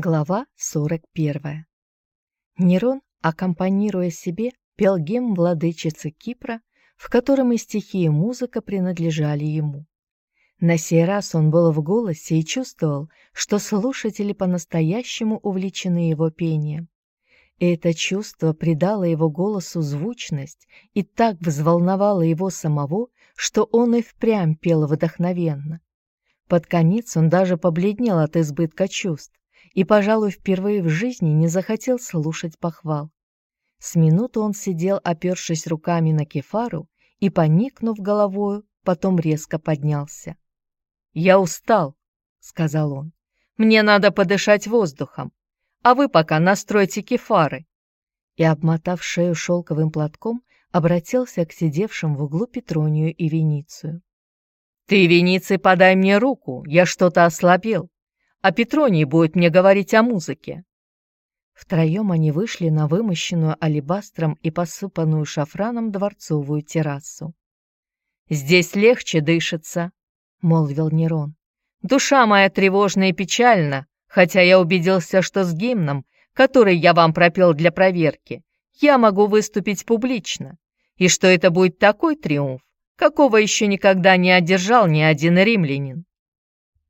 Глава 41. Нерон, аккомпанируя себе, пел гимн владычицы Кипра, в котором и стихи, и музыка принадлежали ему. На сей раз он был в голосе и чувствовал, что слушатели по-настоящему увлечены его пением. И это чувство придало его голосу звучность и так взволновало его самого, что он и впрямь пел вдохновенно. Под конец он даже побледнел от избытка чувств и, пожалуй, впервые в жизни не захотел слушать похвал. С минуту он сидел, опершись руками на кефару и, поникнув головою, потом резко поднялся. «Я устал», — сказал он. «Мне надо подышать воздухом, а вы пока настройте кефары». И, обмотав шею шелковым платком, обратился к сидевшим в углу Петронию и Веницию. «Ты, Вениций, подай мне руку, я что-то ослабел а Петроний будет мне говорить о музыке». Втроем они вышли на вымощенную алебастром и посыпанную шафраном дворцовую террасу. «Здесь легче дышится», — молвил Нерон. «Душа моя тревожна и печальна, хотя я убедился, что с гимном, который я вам пропел для проверки, я могу выступить публично, и что это будет такой триумф, какого еще никогда не одержал ни один римлянин.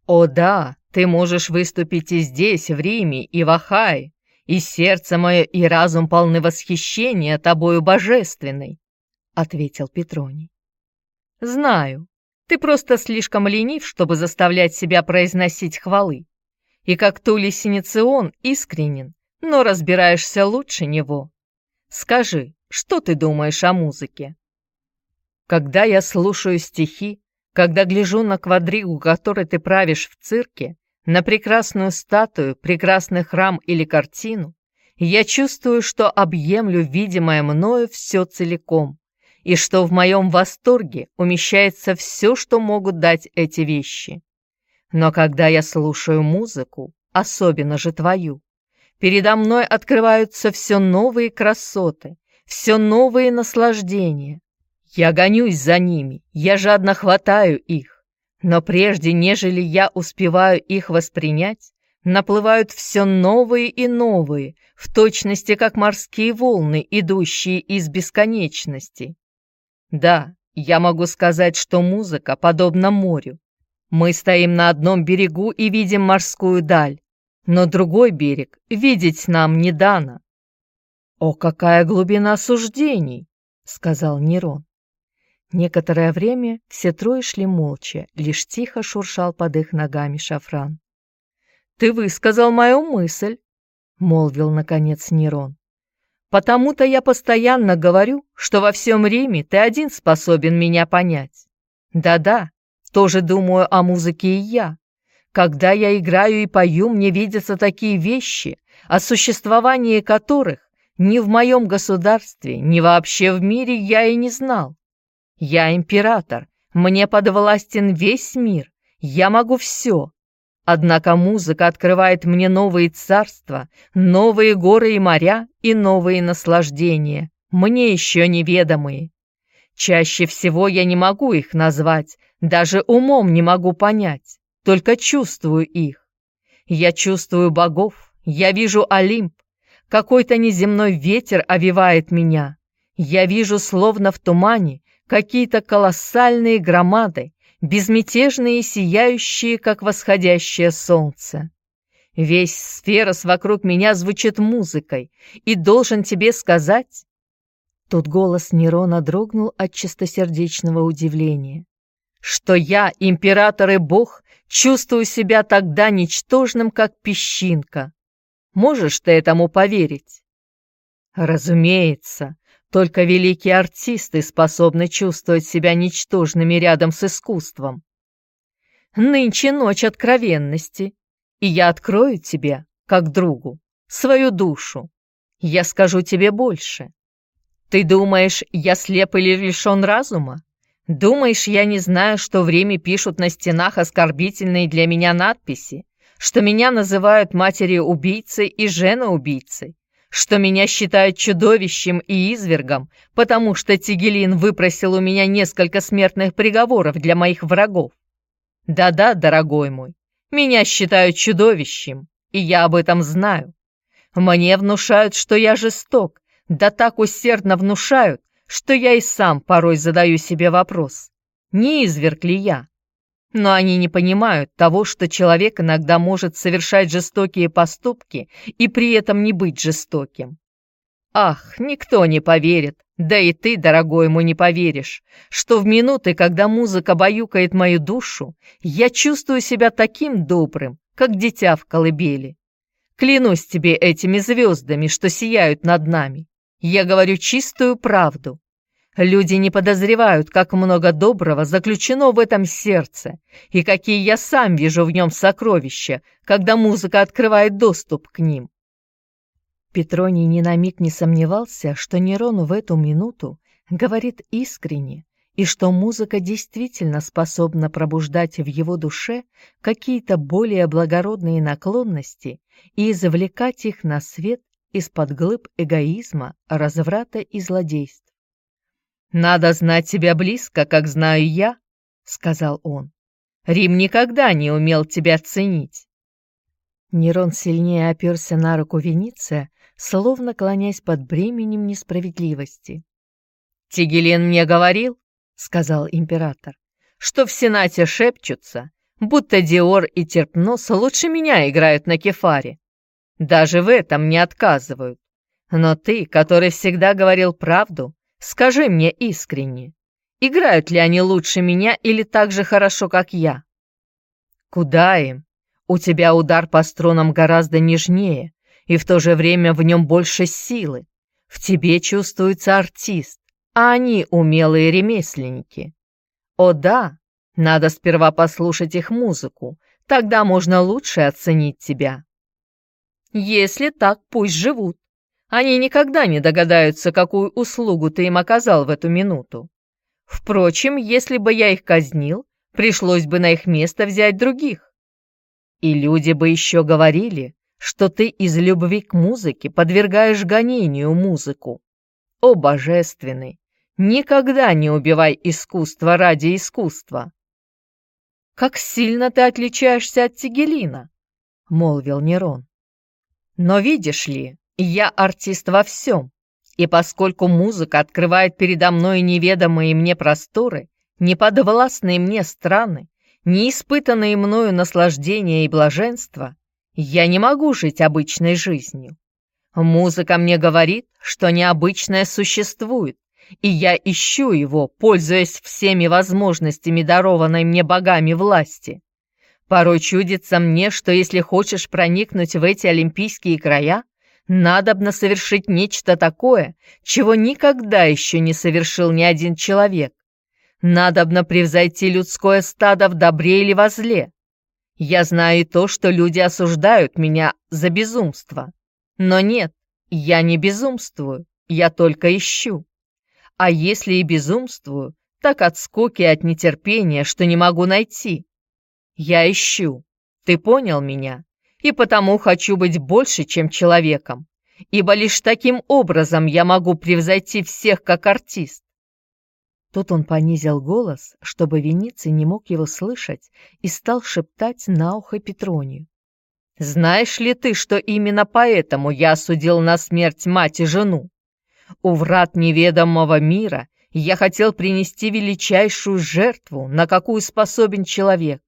О да, ты можешь выступить и здесь, в Риме, и в Ахае, и сердце мое и разум полны восхищения тобою божественной, — ответил Петроний. Знаю, ты просто слишком ленив, чтобы заставлять себя произносить хвалы. И как Тули Синицион искренен, но разбираешься лучше него. Скажи, что ты думаешь о музыке? Когда я слушаю стихи, когда гляжу на квадригу, который ты правишь в цирке, на прекрасную статую, прекрасный храм или картину, я чувствую, что объемлю видимое мною все целиком, и что в моем восторге умещается все, что могут дать эти вещи. Но когда я слушаю музыку, особенно же твою, передо мной открываются все новые красоты, все новые наслаждения, я гонюсь за ними, я жадно хватаю их. Но прежде, нежели я успеваю их воспринять, наплывают все новые и новые, в точности как морские волны, идущие из бесконечности. Да, я могу сказать, что музыка подобна морю. Мы стоим на одном берегу и видим морскую даль, но другой берег видеть нам не дано. «О, какая глубина суждений!» — сказал Нерон. Некоторое время все трое шли молча, лишь тихо шуршал под их ногами шафран. «Ты высказал мою мысль», — молвил, наконец, Нерон. «Потому-то я постоянно говорю, что во всем Риме ты один способен меня понять. Да-да, тоже думаю о музыке и я. Когда я играю и пою, мне видятся такие вещи, о существовании которых ни в моем государстве, ни вообще в мире я и не знал. Я император, мне подвластен весь мир, я могу все. Однако музыка открывает мне новые царства, новые горы и моря и новые наслаждения, мне еще неведомые. Чаще всего я не могу их назвать, даже умом не могу понять, только чувствую их. Я чувствую богов, я вижу Олимп, какой-то неземной ветер овивает меня. Я вижу, словно в тумане, какие-то колоссальные громады, безмятежные и сияющие, как восходящее солнце. Весь сферос вокруг меня звучит музыкой, и должен тебе сказать...» Тут голос Нерона дрогнул от чистосердечного удивления. «Что я, император и бог, чувствую себя тогда ничтожным, как песчинка. Можешь ты этому поверить?» «Разумеется», только великие артисты способны чувствовать себя ничтожными рядом с искусством. Нынче ночь откровенности, и я открою тебе, как другу, свою душу. Я скажу тебе больше. Ты думаешь, я слеп или лишен разума? Думаешь, я не знаю, что время пишут на стенах оскорбительные для меня надписи, что меня называют матерью-убийцей и женой-убийцей, что меня считают чудовищем и извергом, потому что Тигелин выпросил у меня несколько смертных приговоров для моих врагов. Да-да, дорогой мой, меня считают чудовищем, и я об этом знаю. Мне внушают, что я жесток, да так усердно внушают, что я и сам порой задаю себе вопрос, не изверг ли я? Но они не понимают того, что человек иногда может совершать жестокие поступки и при этом не быть жестоким. Ах, никто не поверит, да и ты, дорогой мой, не поверишь, что в минуты, когда музыка баюкает мою душу, я чувствую себя таким добрым, как дитя в колыбели. Клянусь тебе этими звездами, что сияют над нами. Я говорю чистую правду. Люди не подозревают, как много доброго заключено в этом сердце, и какие я сам вижу в нем сокровища, когда музыка открывает доступ к ним. Петроний ни на миг не сомневался, что Нерон в эту минуту говорит искренне, и что музыка действительно способна пробуждать в его душе какие-то более благородные наклонности и извлекать их на свет из-под глыб эгоизма, разврата и злодейств. «Надо знать тебя близко, как знаю я», — сказал он. «Рим никогда не умел тебя ценить». Нерон сильнее оперся на руку Вениция, словно клонясь под бременем несправедливости. «Тигелин мне говорил», — сказал император, «что в Сенате шепчутся, будто Диор и Терпнос лучше меня играют на кефаре. Даже в этом не отказывают. Но ты, который всегда говорил правду, Скажи мне искренне, играют ли они лучше меня или так же хорошо, как я? Куда им? У тебя удар по струнам гораздо нежнее, и в то же время в нем больше силы. В тебе чувствуется артист, а они умелые ремесленники. О да, надо сперва послушать их музыку, тогда можно лучше оценить тебя. Если так, пусть живут. Они никогда не догадаются, какую услугу ты им оказал в эту минуту. Впрочем, если бы я их казнил, пришлось бы на их место взять других. И люди бы еще говорили, что ты из любви к музыке подвергаешь гонению музыку. О, божественный, никогда не убивай искусство ради искусства. «Как сильно ты отличаешься от Тигелина!» — молвил Нерон. «Но видишь ли, я артист во всем, и поскольку музыка открывает передо мной неведомые мне просторы, неподвластные мне страны, неиспытанные мною наслаждения и блаженства, я не могу жить обычной жизнью. Музыка мне говорит, что необычное существует, и я ищу его, пользуясь всеми возможностями дарованной мне богами власти. Порой чудится мне, что если хочешь проникнуть в эти олимпийские края, Надобно совершить нечто такое, чего никогда еще не совершил ни один человек. Надобно превзойти людское стадо в добре или во зле. Я знаю и то, что люди осуждают меня за безумство. Но нет, я не безумствую, я только ищу. А если и безумствую, так от скуки и от нетерпения, что не могу найти. Я ищу. Ты понял меня? И потому хочу быть больше, чем человеком, ибо лишь таким образом я могу превзойти всех как артист. Тут он понизил голос, чтобы Вениций не мог его слышать, и стал шептать на ухо Петронию. «Знаешь ли ты, что именно поэтому я осудил на смерть мать и жену? У врат неведомого мира я хотел принести величайшую жертву, на какую способен человек.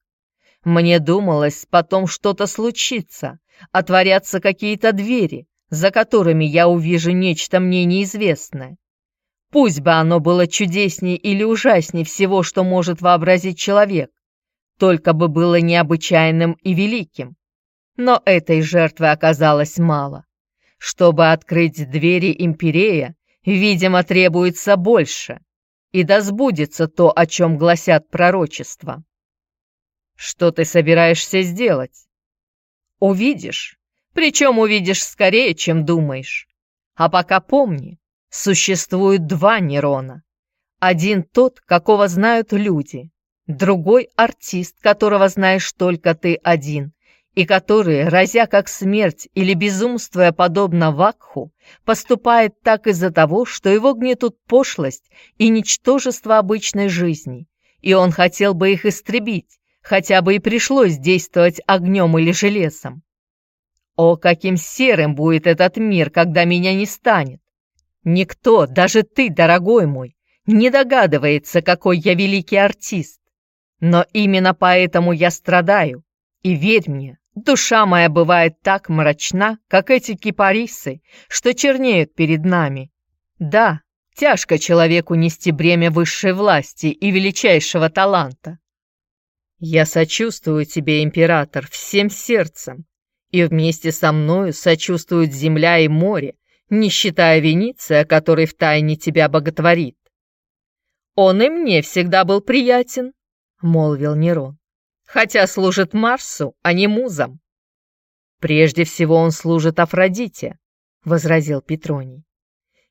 Мне думалось, потом что-то случится, отворятся какие-то двери, за которыми я увижу нечто мне неизвестное. Пусть бы оно было чудеснее или ужаснее всего, что может вообразить человек, только бы было необычайным и великим. Но этой жертвы оказалось мало. Чтобы открыть двери империя, видимо, требуется больше, и да сбудется то, о чем гласят пророчества. Что ты собираешься сделать? Увидишь. Причем увидишь скорее, чем думаешь. А пока помни, существует два Нерона. Один тот, какого знают люди, другой артист, которого знаешь только ты один, и который, разя как смерть или безумствуя подобно Вакху, поступает так из-за того, что его гнетут пошлость и ничтожество обычной жизни, и он хотел бы их истребить, хотя бы и пришлось действовать огнем или железом. О, каким серым будет этот мир, когда меня не станет! Никто, даже ты, дорогой мой, не догадывается, какой я великий артист. Но именно поэтому я страдаю. И верь мне, душа моя бывает так мрачна, как эти кипарисы, что чернеют перед нами. Да, тяжко человеку нести бремя высшей власти и величайшего таланта. Я сочувствую тебе, император, всем сердцем, и вместе со мною сочувствуют земля и море, не считая Вениция, который втайне тебя боготворит. Он и мне всегда был приятен, — молвил Нерон, — хотя служит Марсу, а не музам. Прежде всего он служит Афродите, — возразил Петроний.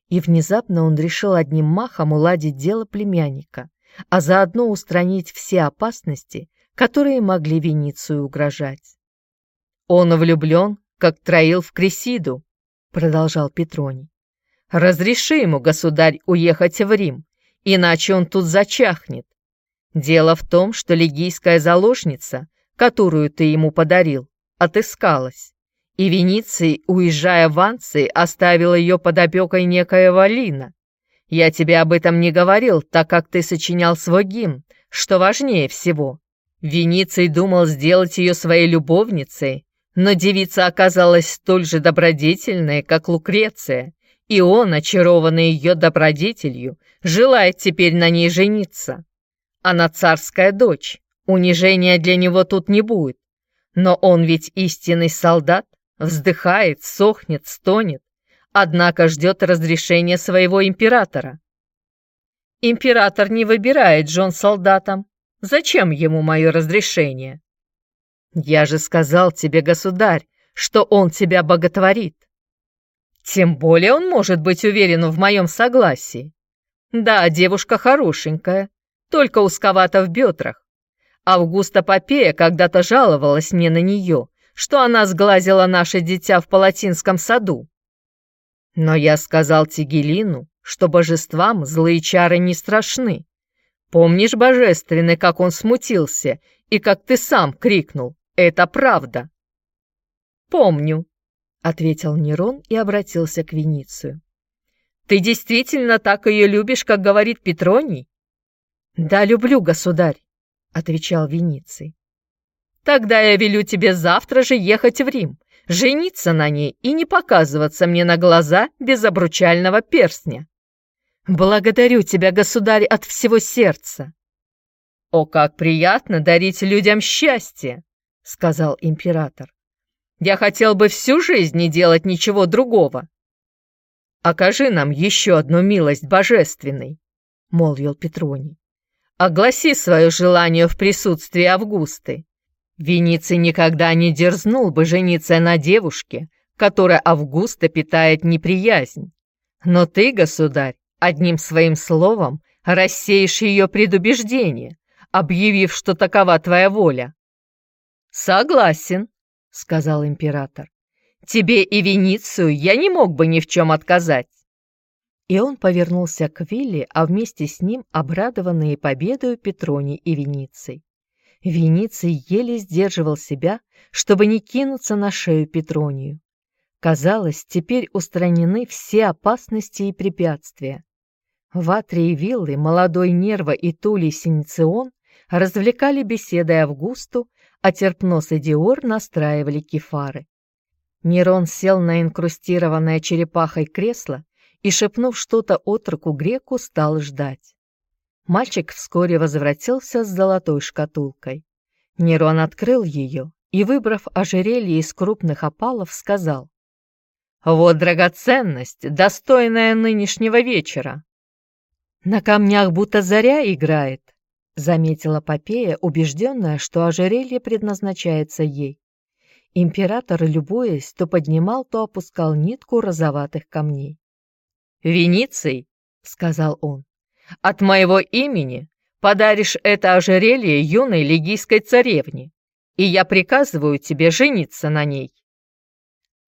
И внезапно он решил одним махом уладить дело племянника, а заодно устранить все опасности, которые могли Веницию угрожать. «Он влюблен, как Троил в Кресиду», — продолжал Петроний. «Разреши ему, государь, уехать в Рим, иначе он тут зачахнет. Дело в том, что лигийская заложница, которую ты ему подарил, отыскалась, и Вениций, уезжая в Анции, оставил ее под опекой некоего Лина. Я тебе об этом не говорил, так как ты сочинял свой гимн, что важнее всего. Вениций думал сделать ее своей любовницей, но девица оказалась столь же добродетельной, как Лукреция, и он, очарованный ее добродетелью, желает теперь на ней жениться. Она царская дочь, унижения для него тут не будет. Но он ведь истинный солдат, вздыхает, сохнет, стонет, однако ждет разрешения своего императора. Император не выбирает жен солдатам, Зачем ему мое разрешение? Я же сказал тебе, государь, что он тебя боготворит. Тем более он может быть уверен в моем согласии. Да, девушка хорошенькая, только узковата в бедрах. Августа Попея когда-то жаловалась мне на нее, что она сглазила наше дитя в Палатинском саду. Но я сказал Тигелину, что божествам злые чары не страшны, Помнишь, божественный, как он смутился и как ты сам крикнул? Это правда!» «Помню», — ответил Нерон и обратился к Веницию. «Ты действительно так ее любишь, как говорит Петроний?» «Да, люблю, государь», — отвечал Вениций. «Тогда я велю тебе завтра же ехать в Рим, жениться на ней и не показываться мне на глаза без обручального перстня». «Благодарю тебя, государь, от всего сердца!» «О, как приятно дарить людям счастье!» — сказал император. «Я хотел бы всю жизнь не делать ничего другого». «Окажи нам еще одну милость божественной», — молвил Петроний. «Огласи свое желание в присутствии Августы. Вениций никогда не дерзнул бы жениться на девушке, которая Августа питает неприязнь. Но ты, государь, Одним своим словом рассеешь ее предубеждение, объявив, что такова твоя воля. «Согласен», — сказал император. «Тебе и Веницию я не мог бы ни в чем отказать». И он повернулся к Вилли, а вместе с ним обрадованные победою Петрони и Вениций. Вениций еле сдерживал себя, чтобы не кинуться на шею Петронию. Казалось, теперь устранены все опасности и препятствия. В Атрии виллы молодой Нерва и Тулей Синицион развлекали беседой Августу, а Терпнос и Диор настраивали кефары. Нерон сел на инкрустированное черепахой кресло и, шепнув что-то отроку греку, стал ждать. Мальчик вскоре возвратился с золотой шкатулкой. Нерон открыл ее и, выбрав ожерелье из крупных опалов, сказал, «Вот драгоценность, достойная нынешнего вечера. «На камнях будто заря играет», — заметила Попея, убежденная, что ожерелье предназначается ей. Император, любуясь, то поднимал, то опускал нитку розоватых камней. «Вениций», — сказал он, — «от моего имени подаришь это ожерелье юной лигийской царевне, и я приказываю тебе жениться на ней».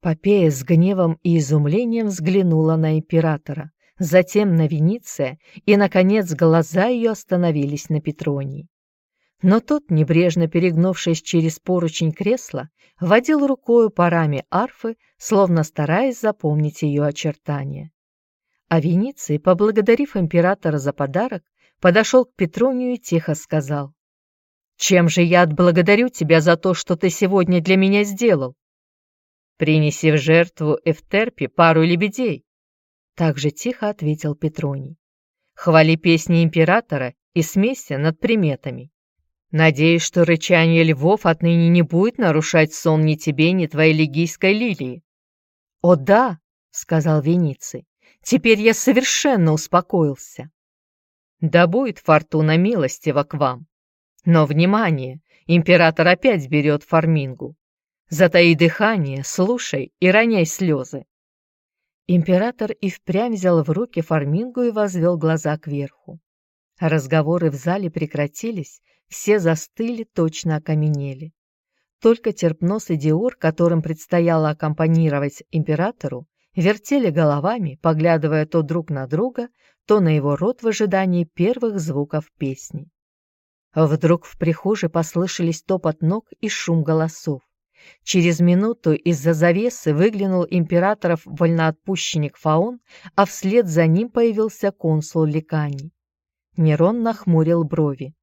Попея с гневом и изумлением взглянула на императора, затем на Вениция, и, наконец, глаза ее остановились на Петронии. но тот, небрежно перегнувшись через поручень кресла, водил рукою парами арфы, словно стараясь запомнить ее очертания. А Вениций, поблагодарив императора за подарок, подошел к Петронию и тихо сказал. «Чем же я отблагодарю тебя за то, что ты сегодня для меня сделал?» «Принеси в жертву Эфтерпе пару лебедей», — так же тихо ответил Петроний. «Хвали песни императора и смейся над приметами. Надеюсь, что рычание львов отныне не будет нарушать сон ни тебе, ни твоей легийской лилии». «О да», — сказал Вениций, — «теперь я совершенно успокоился». «Да будет фортуна милостива к вам. Но, внимание, император опять берет Фармингу. Затаи дыхание, слушай и роняй слезы». Император и впрямь взял в руки Фармингу и возвел глаза кверху. Разговоры в зале прекратились, все застыли, точно окаменели. Только Терпнос и Диор, которым предстояло аккомпанировать императору, вертели головами, поглядывая то друг на друга, то на его рот в ожидании первых звуков песни. Вдруг в прихожей послышались топот ног и шум голосов. Через минуту из-за завесы выглянул императоров вольноотпущенник Фаон, а вслед за ним появился консул Ликаний. Нерон нахмурил брови.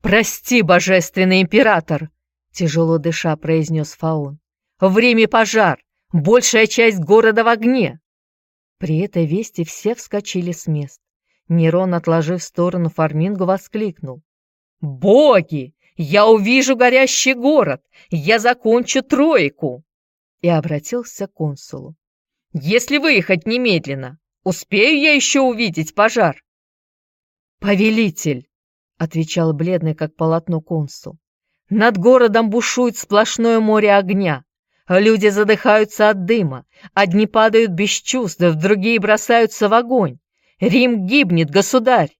«Прости, божественный император!» — тяжело дыша произнес Фаон. «Время пожар! Большая часть города в огне!» При этой вести все вскочили с мест. Нерон, отложив в сторону Фармингу, воскликнул. «Боги! Я увижу горящий город! Я закончу тройку!» И обратился к консулу. «Если выехать немедленно, успею я еще увидеть пожар?» «Повелитель!» — отвечал бледный, как полотно консул. «Над городом бушует сплошное море огня. Люди задыхаются от дыма, одни падают без чувств, другие бросаются в огонь. Рим гибнет, государь!»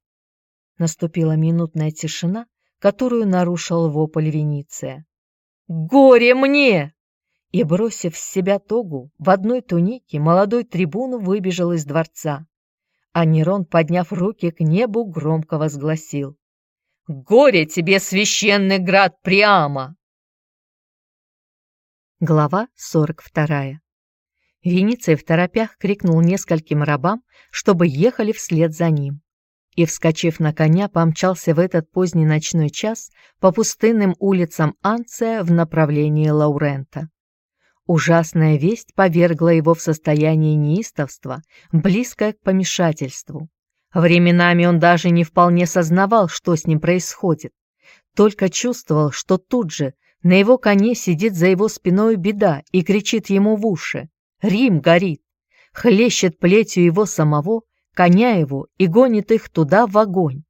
Наступила минутная тишина, которую нарушил вопль Вениция. «Горе мне!» И, бросив с себя тогу, в одной тунике молодой трибун выбежал из дворца. А Нерон, подняв руки к небу, громко возгласил. «Горе тебе, священный град Приама!» Глава 42 Вениций в торопях крикнул нескольким рабам, чтобы ехали вслед за ним. И, вскочив на коня, помчался в этот поздний ночной час по пустынным улицам Анция в направлении Лаурента. Ужасная весть повергла его в состояние неистовства, близкое к помешательству. Временами он даже не вполне сознавал, что с ним происходит, только чувствовал, что тут же на его коне сидит за его спиной беда и кричит ему в уши «Рим горит!», хлещет плетью его самого, коня его и гонит их туда в огонь.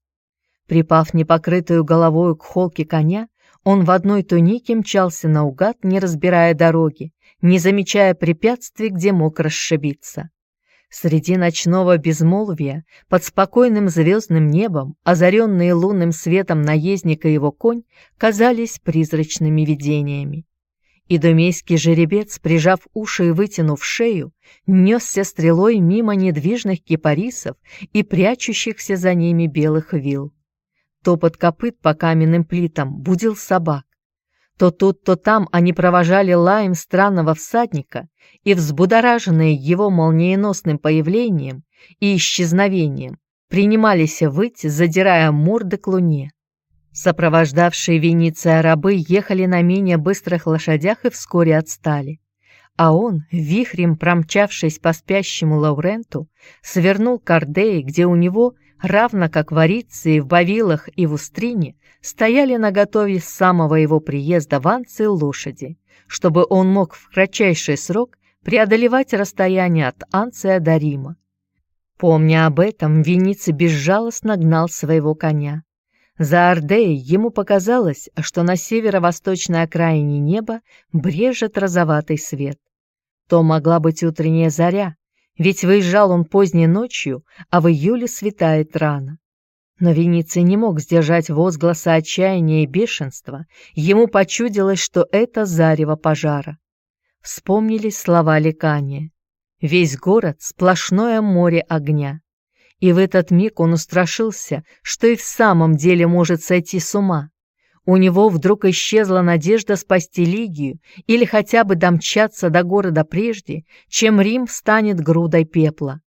Припав непокрытую головою к холке коня, он в одной тунике мчался наугад, не разбирая дороги, не замечая препятствий, где мог расшибиться. Среди ночного безмолвия, под спокойным звездным небом, озаренные лунным светом наездника его конь, казались призрачными видениями. Идомейский жеребец, прижав уши и вытянув шею, несся стрелой мимо недвижных кипарисов и прячущихся за ними белых вил. Топот копыт по каменным плитам будил собак. То тут, то там они провожали лаем странного всадника, и, взбудораженные его молниеносным появлением и исчезновением, принимались выть, задирая морды к луне. Сопровождавшие Венеция рабы ехали на менее быстрых лошадях и вскоре отстали. А он, вихрем промчавшись по спящему Лауренту, свернул к Ордее, где у него равно как в Арице, в Бавилах и в Устрине, стояли наготове с самого его приезда в Анции лошади, чтобы он мог в кратчайший срок преодолевать расстояние от Анция до Рима. Помня об этом, Вениций безжалостно гнал своего коня. За Ордеей ему показалось, что на северо-восточной окраине неба брежет розоватый свет. То могла быть утренняя заря, ведь выезжал он поздней ночью, а в июле светает рано. Но Вениций не мог сдержать возгласа отчаяния и бешенства, ему почудилось, что это зарево пожара. Вспомнились слова лекания. Весь город — сплошное море огня. И в этот миг он устрашился, что и в самом деле может сойти с ума. у него вдруг исчезла надежда спасти Лигию или хотя бы домчаться до города прежде, чем Рим станет грудой пепла.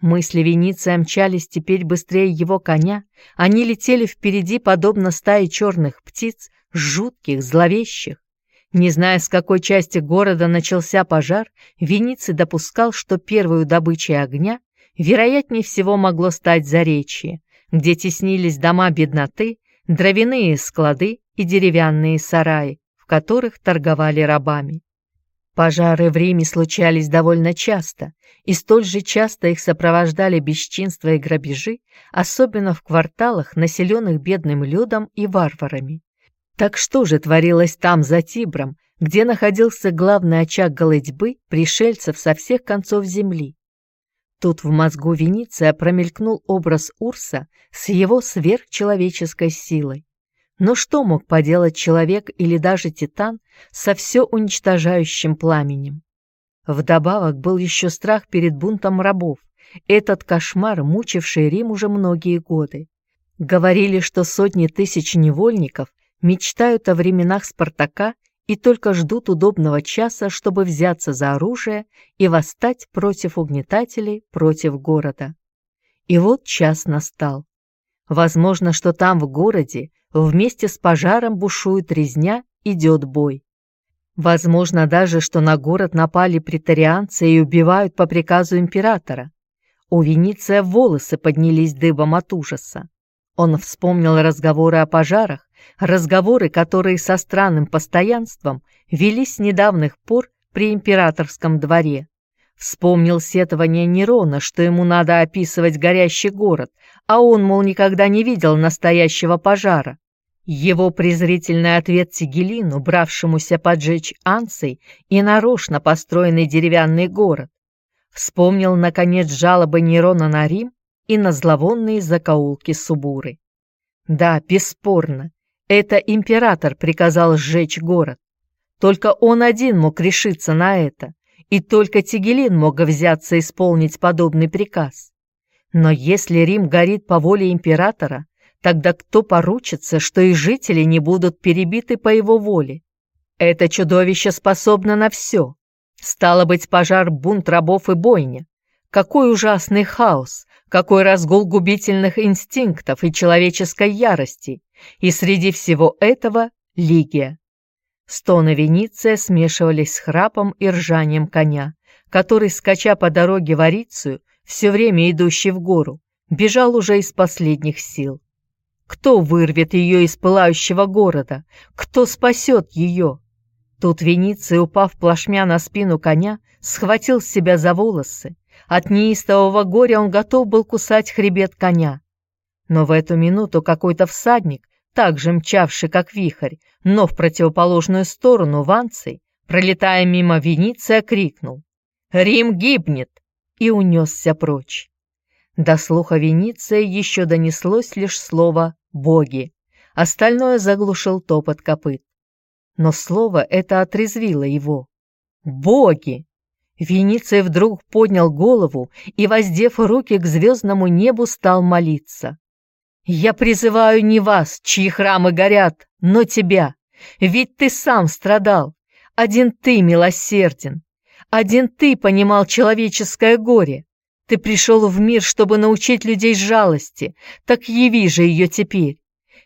Мысли Вениция мчались теперь быстрее его коня, они летели впереди, подобно стае черных птиц, жутких, зловещих. Не зная, с какой части города начался пожар, Вениций допускал, что первую добычей огня, вероятнее всего, могло стать Заречье, где теснились дома бедноты, дровяные склады и деревянные сараи, в которых торговали рабами. Пожары в Риме случались довольно часто, и столь же часто их сопровождали бесчинства и грабежи, особенно в кварталах, населенных бедным людом и варварами. Так что же творилось там, за Тибром, где находился главный очаг голодьбы пришельцев со всех концов земли? Тут в мозгу Вениция промелькнул образ Урса с его сверхчеловеческой силой. Но что мог поделать человек или даже титан со все уничтожающим пламенем? Вдобавок был еще страх перед бунтом рабов, этот кошмар, мучивший Рим уже многие годы. Говорили, что сотни тысяч невольников мечтают о временах Спартака и только ждут удобного часа, чтобы взяться за оружие и восстать против угнетателей, против города. И вот час настал. Возможно, что там в городе Вместе с пожаром бушует резня, идет бой. Возможно даже, что на город напали претарианцы и убивают по приказу императора. У Вениция волосы поднялись дыбом от ужаса. Он вспомнил разговоры о пожарах, разговоры, которые со странным постоянством велись с недавних пор при императорском дворе. Вспомнил сетование Нерона, что ему надо описывать горящий город, а он, мол, никогда не видел настоящего пожара. Его презрительный ответ Тигелину, бравшемуся поджечь Ансой и нарочно построенный деревянный город, вспомнил, наконец, жалобы Нерона на Рим и на зловонные закоулки Субуры. Да, бесспорно, это император приказал сжечь город. Только он один мог решиться на это, и только Тигелин мог взяться исполнить подобный приказ. Но если Рим горит по воле императора, Тогда кто поручится, что и жители не будут перебиты по его воле? Это чудовище способно на все. Стало быть, пожар, бунт рабов и бойня. Какой ужасный хаос, какой разгул губительных инстинктов и человеческой ярости. И среди всего этого — Лигия. Стоны Вениция смешивались с храпом и ржанием коня, который, скача по дороге в Арицию, все время идущий в гору, бежал уже из последних сил. Кто вырвет ее из пылающего города? Кто спасет ее? Тут Вениций, упав плашмя на спину коня, схватил себя за волосы. От неистового горя он готов был кусать хребет коня. Но в эту минуту какой-то всадник, также мчавший, как вихрь, но в противоположную сторону Ванций, пролетая мимо Вениция, крикнул «Рим гибнет!» и унесся прочь. До слуха Вениция еще донеслось лишь слово «боги». Остальное заглушил топот копыт. Но слово это отрезвило его. «Боги!» Вениций вдруг поднял голову и, воздев руки к звездному небу, стал молиться. «Я призываю не вас, чьи храмы горят, но тебя, ведь ты сам страдал. Один ты милосерден, один ты понимал человеческое горе. Ты пришел в мир, чтобы научить людей жалости, так яви же ее теперь.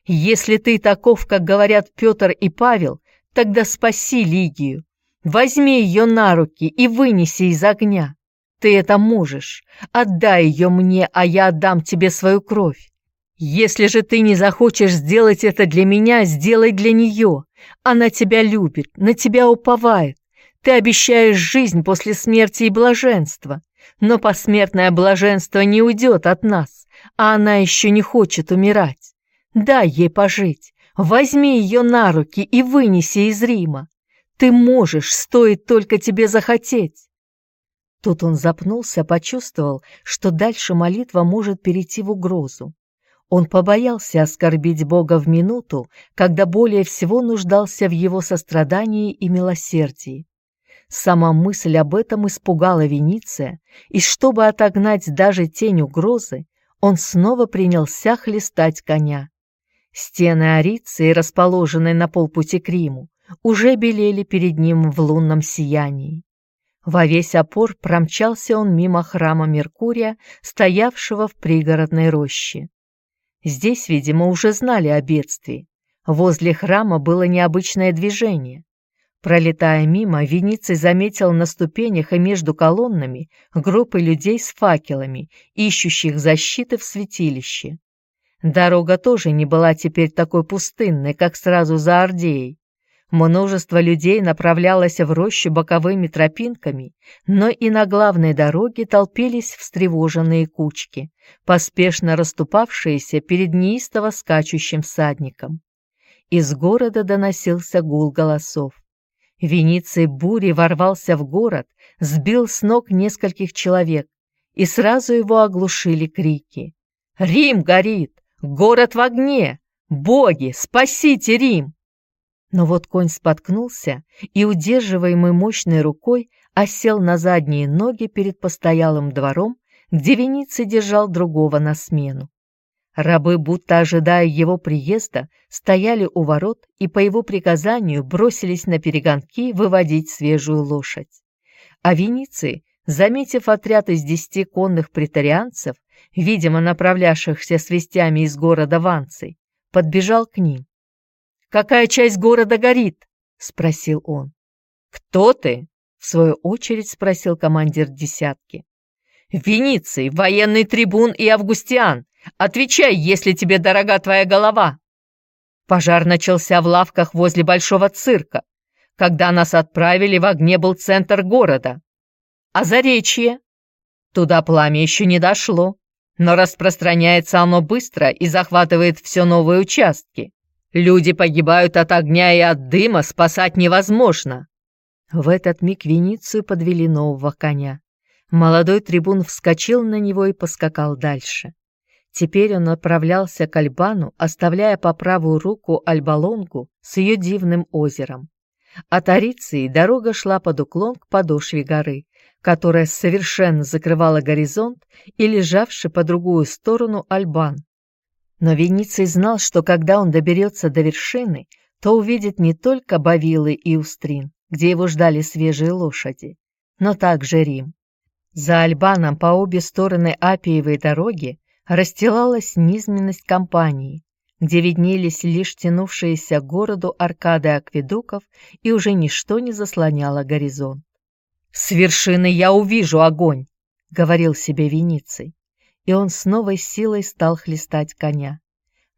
Если ты таков, как говорят Петр и Павел, тогда спаси Лигию. Возьми ее на руки и вынеси из огня. Ты это можешь. Отдай ее мне, а я отдам тебе свою кровь. Если же ты не захочешь сделать это для меня, сделай для нее. Она тебя любит, на тебя уповает. Ты обещаешь жизнь после смерти и блаженство. Но посмертное блаженство не уйдет от нас, а она еще не хочет умирать. Дай ей пожить, возьми ее на руки и вынеси из Рима. Ты можешь, стоит только тебе захотеть. Тут он запнулся, почувствовал, что дальше молитва может перейти в угрозу. Он побоялся оскорбить Бога в минуту, когда более всего нуждался в его сострадании и милосердии. Сама мысль об этом испугала Вениция, и чтобы отогнать даже тень угрозы, он снова принялся хлестать коня. Стены Ариции, расположенные на полпути к Риму, уже белели перед ним в лунном сиянии. Во весь опор промчался он мимо храма Меркурия, стоявшего в пригородной роще. Здесь, видимо, уже знали о бедствии. Возле храма было необычное движение. Пролетая мимо, Вениций заметил на ступенях и между колоннами группы людей с факелами, ищущих защиты в святилище. Дорога тоже не была теперь такой пустынной, как сразу за Ордеей. Множество людей направлялось в рощу боковыми тропинками, но и на главной дороге толпились встревоженные кучки, поспешно расступавшиеся перед неистово скачущим всадником. Из города доносился гул голосов. Вениций бури ворвался в город, сбил с ног нескольких человек, и сразу его оглушили крики. «Рим горит! Город в огне! Боги, спасите Рим!» Но вот конь споткнулся и, удерживаемый мощной рукой, осел на задние ноги перед постоялым двором, где Вениций держал другого на смену. Рабы, будто ожидая его приезда, стояли у ворот и по его приказанию бросились на перегонки выводить свежую лошадь. А Вениций, заметив отряд из десяти конных претарианцев, видимо, направлявшихся с вестями из города Ванций, подбежал к ним. «Какая часть города горит?» — спросил он. «Кто ты?» — в свою очередь спросил командир десятки. «Вениций, военный трибун и Августиан. Отвечай, если тебе дорога твоя голова!» Пожар начался в лавках возле большого цирка. Когда нас отправили, в огне был центр города. А Заречье? Туда пламя еще не дошло, но распространяется оно быстро и захватывает все новые участки. Люди погибают от огня и от дыма, спасать невозможно. В этот миг Веницию подвели нового коня. Молодой трибун вскочил на него и поскакал дальше. Теперь он направлялся к Альбану, оставляя по правую руку Альбалонгу с ее дивным озером. От Ариции дорога шла под уклон к подошве горы, которая совершенно закрывала горизонт и лежавший по другую сторону Альбан, но Вениций знал, что когда он доберется до вершины, то увидит не только Бавилы и Устрин, где его ждали свежие лошади, но также Рим. За Альбаном по обе стороны Апиевой дороги расстилалась низменность компании, где виднелись лишь тянувшиеся городу аркады акведуков и уже ничто не заслоняло горизонт. «С вершины я увижу огонь!» — говорил себе Вениций и он с новой силой стал хлестать коня.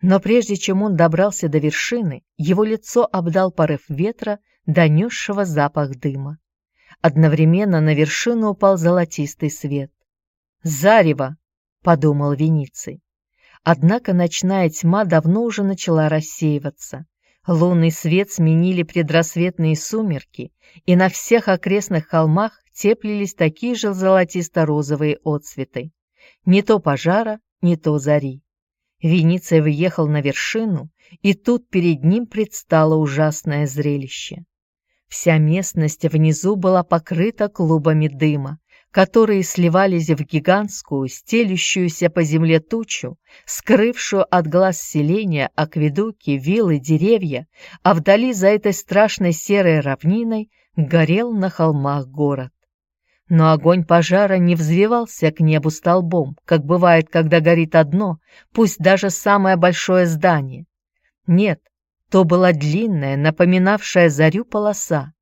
Но прежде чем он добрался до вершины, его лицо обдал порыв ветра, донесшего запах дыма. Одновременно на вершину упал золотистый свет. «Зарево!» — подумал Вениций. Однако ночная тьма давно уже начала рассеиваться. Лунный свет сменили предрассветные сумерки, и на всех окрестных холмах теплились такие же золотисто-розовые отцветы. Не то пожара, не то зари. Вениций въехал на вершину, и тут перед ним предстало ужасное зрелище. Вся местность внизу была покрыта клубами дыма, которые сливались в гигантскую, стелющуюся по земле тучу, скрывшую от глаз селения акведуки, виллы, деревья, а вдали за этой страшной серой равниной горел на холмах город. Но огонь пожара не взвивался к небу столбом, как бывает, когда горит одно, пусть даже самое большое здание. Нет, то была длинная, напоминавшая зарю полоса.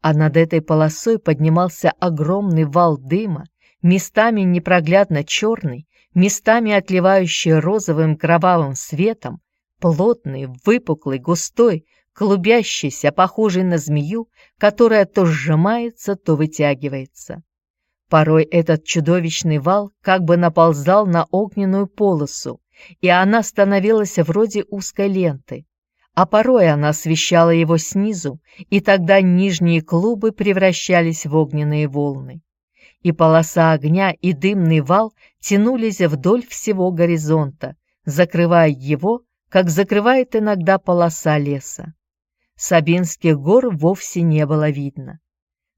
А над этой полосой поднимался огромный вал дыма, местами непроглядно черный, местами отливающий розовым кровавым светом, плотный, выпуклый, густой, клубящийся, похожий на змею, которая то сжимается, то вытягивается. Порой этот чудовищный вал как бы наползал на огненную полосу, и она становилась вроде узкой ленты, а порой она освещала его снизу, и тогда нижние клубы превращались в огненные волны. И полоса огня и дымный вал тянулись вдоль всего горизонта, закрывая его, как закрывает иногда полоса леса. Сабинских гор вовсе не было видно.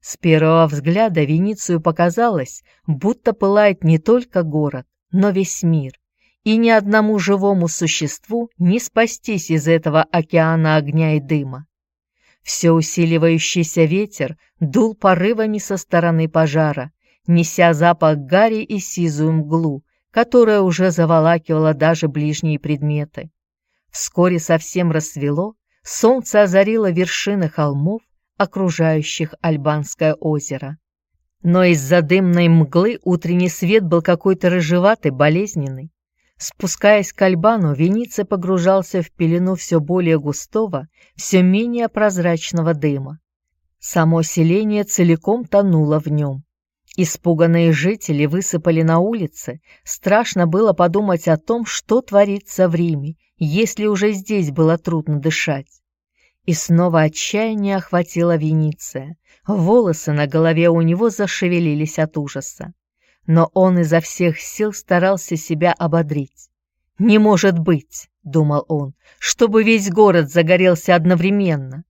С первого взгляда Веницию показалось, будто пылает не только город, но весь мир, и ни одному живому существу не спастись из этого океана огня и дыма. Все усиливающийся ветер дул порывами со стороны пожара, неся запах гари и сизую мглу, которая уже заволакивала даже ближние предметы. Вскоре совсем рассвело, солнце озарило вершины холмов, окружающих Альбанское озеро. Но из-за дымной мглы утренний свет был какой-то рыжеватый, болезненный. Спускаясь к Альбану, Вениция погружался в пелену все более густого, все менее прозрачного дыма. Само селение целиком тонуло в нем. Испуганные жители высыпали на улицы, страшно было подумать о том, что творится в Риме, если уже здесь было трудно дышать. И снова отчаяние охватило Вениция. Волосы на голове у него зашевелились от ужаса но он изо всех сил старался себя ободрить. «Не может быть», — думал он, — «чтобы весь город загорелся одновременно.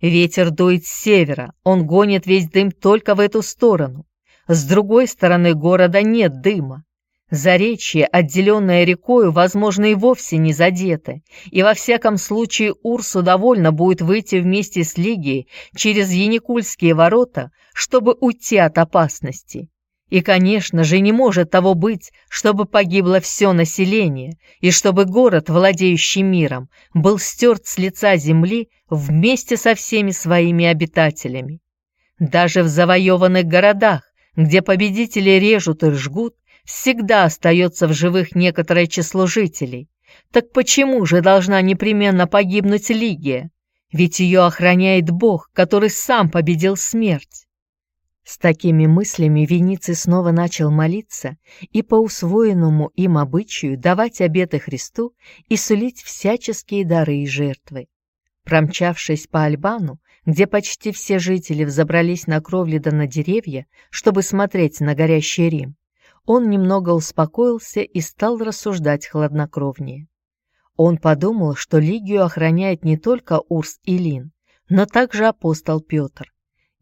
Ветер дует с севера, он гонит весь дым только в эту сторону. С другой стороны города нет дыма. Заречье, отделенное рекою, возможно, и вовсе не задето, и во всяком случае Урсу довольно будет выйти вместе с Лигией через Яникульские ворота, чтобы уйти от опасности. И, конечно же, не может того быть, чтобы погибло все население, и чтобы город, владеющий миром, был стерт с лица земли вместе со всеми своими обитателями. Даже в завоеванных городах, где победители режут и жгут, всегда остается в живых некоторое число жителей. Так почему же должна непременно погибнуть Лигия? Ведь ее охраняет Бог, который сам победил смерть. С такими мыслями Вениций снова начал молиться и по усвоенному им обычаю давать обеты Христу и сулить всяческие дары и жертвы. Промчавшись по Альбану, где почти все жители взобрались на кровли да на деревья, чтобы смотреть на горящий Рим, он немного успокоился и стал рассуждать хладнокровнее. Он подумал, что Лигию охраняет не только Урс и Лин, но также апостол Петр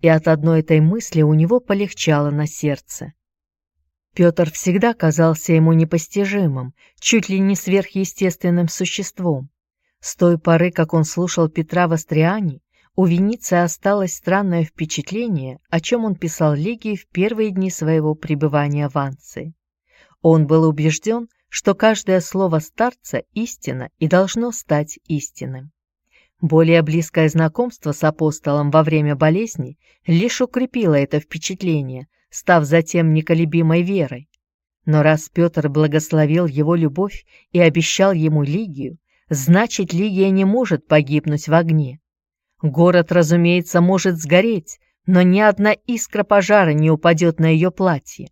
и от одной этой мысли у него полегчало на сердце. Петр всегда казался ему непостижимым, чуть ли не сверхъестественным существом. С той поры, как он слушал Петра в Астриане, у Вениции осталось странное впечатление, о чем он писал Легии в первые дни своего пребывания в Анции. Он был убежден, что каждое слово старца – истина и должно стать истинным. Более близкое знакомство с апостолом во время болезни лишь укрепило это впечатление, став затем неколебимой верой. Но раз Петр благословил его любовь и обещал ему Лигию, значит, Лигия не может погибнуть в огне. Город, разумеется, может сгореть, но ни одна искра пожара не упадет на ее платье.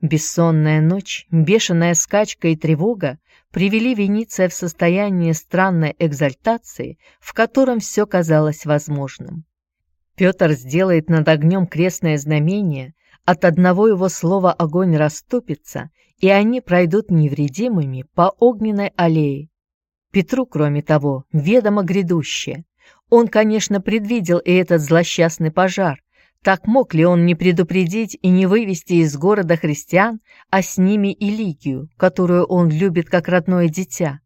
Бессонная ночь, бешеная скачка и тревога привели Вениция в состояние странной экзальтации, в котором все казалось возможным. Петр сделает над огнем крестное знамение, от одного его слова огонь расступится, и они пройдут невредимыми по огненной аллее. Петру, кроме того, ведомо грядущее. Он, конечно, предвидел и этот злосчастный пожар, так мог ли он не предупредить и не вывести из города христиан, а с ними и Лигию, которую он любит как родное дитя?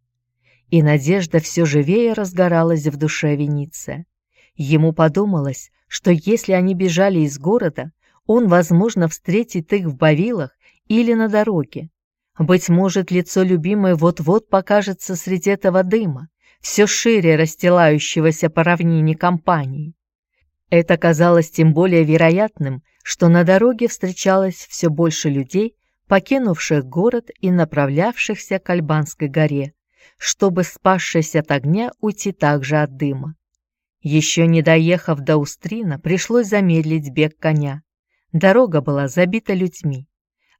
И надежда все живее разгоралась в душе Вениция. Ему подумалось, что если они бежали из города, он, возможно, встретит их в Бавилах или на дороге. Быть может, лицо любимой вот-вот покажется среди этого дыма, все шире расстилающегося по равнине компании. Это казалось тем более вероятным, что на дороге встречалось все больше людей, покинувших город и направлявшихся к Альбанской горе, чтобы, спасшись от огня, уйти также от дыма. Еще не доехав до Устрина, пришлось замедлить бег коня. Дорога была забита людьми.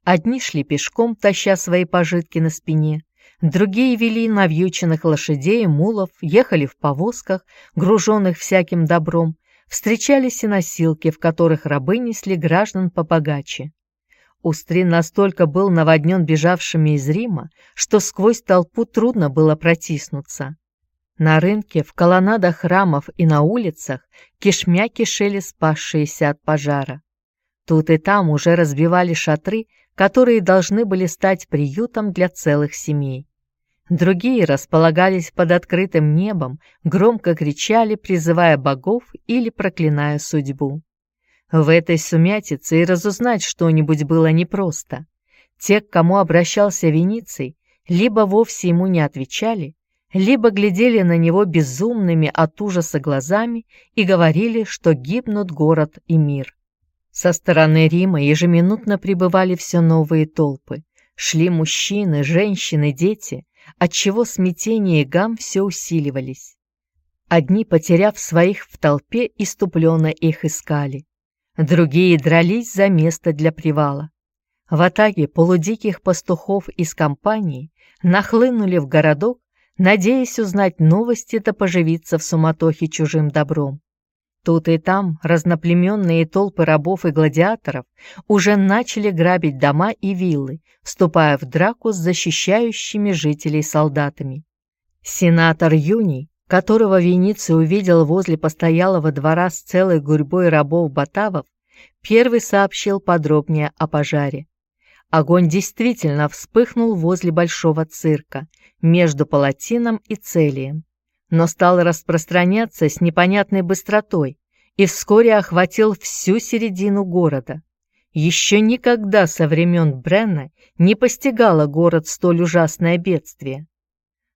Одни шли пешком, таща свои пожитки на спине, другие вели навьюченных лошадей мулов, ехали в повозках, груженных всяким добром, встречались и носилки, в которых рабы несли граждан побогаче. Устрин настолько был наводнен бежавшими из Рима, что сквозь толпу трудно было протиснуться. На рынке, в колоннадах храмов и на улицах кишмя кишели спасшиеся от пожара. Тут и там уже разбивали шатры, которые должны были стать приютом для целых семей. Другие располагались под открытым небом, громко кричали, призывая богов или проклиная судьбу. В этой сумятице и разузнать что-нибудь было непросто. Те, к кому обращался Вениций, либо вовсе ему не отвечали, либо глядели на него безумными от ужаса глазами и говорили, что гибнут город и мир. Со стороны Рима ежеминутно прибывали все новые толпы. Шли мужчины, женщины, дети, отчего смятение и гам все усиливались. Одни, потеряв своих в толпе, иступленно их искали. Другие дрались за место для привала. В атаге полудиких пастухов из компании нахлынули в городок, надеясь узнать новости да поживиться в суматохе чужим добром. Тут и там разноплеменные толпы рабов и гладиаторов уже начали грабить дома и виллы, вступая в драку с защищающими жителей солдатами. Сенатор Юний, которого Вениций увидел возле постоялого двора с целой гурьбой рабов-батавов, первый сообщил подробнее о пожаре. Огонь действительно вспыхнул возле большого цирка, между Палатином и Целием но стал распространяться с непонятной быстротой и вскоре охватил всю середину города. Еще никогда со времен Бренна не постигало город столь ужасное бедствие.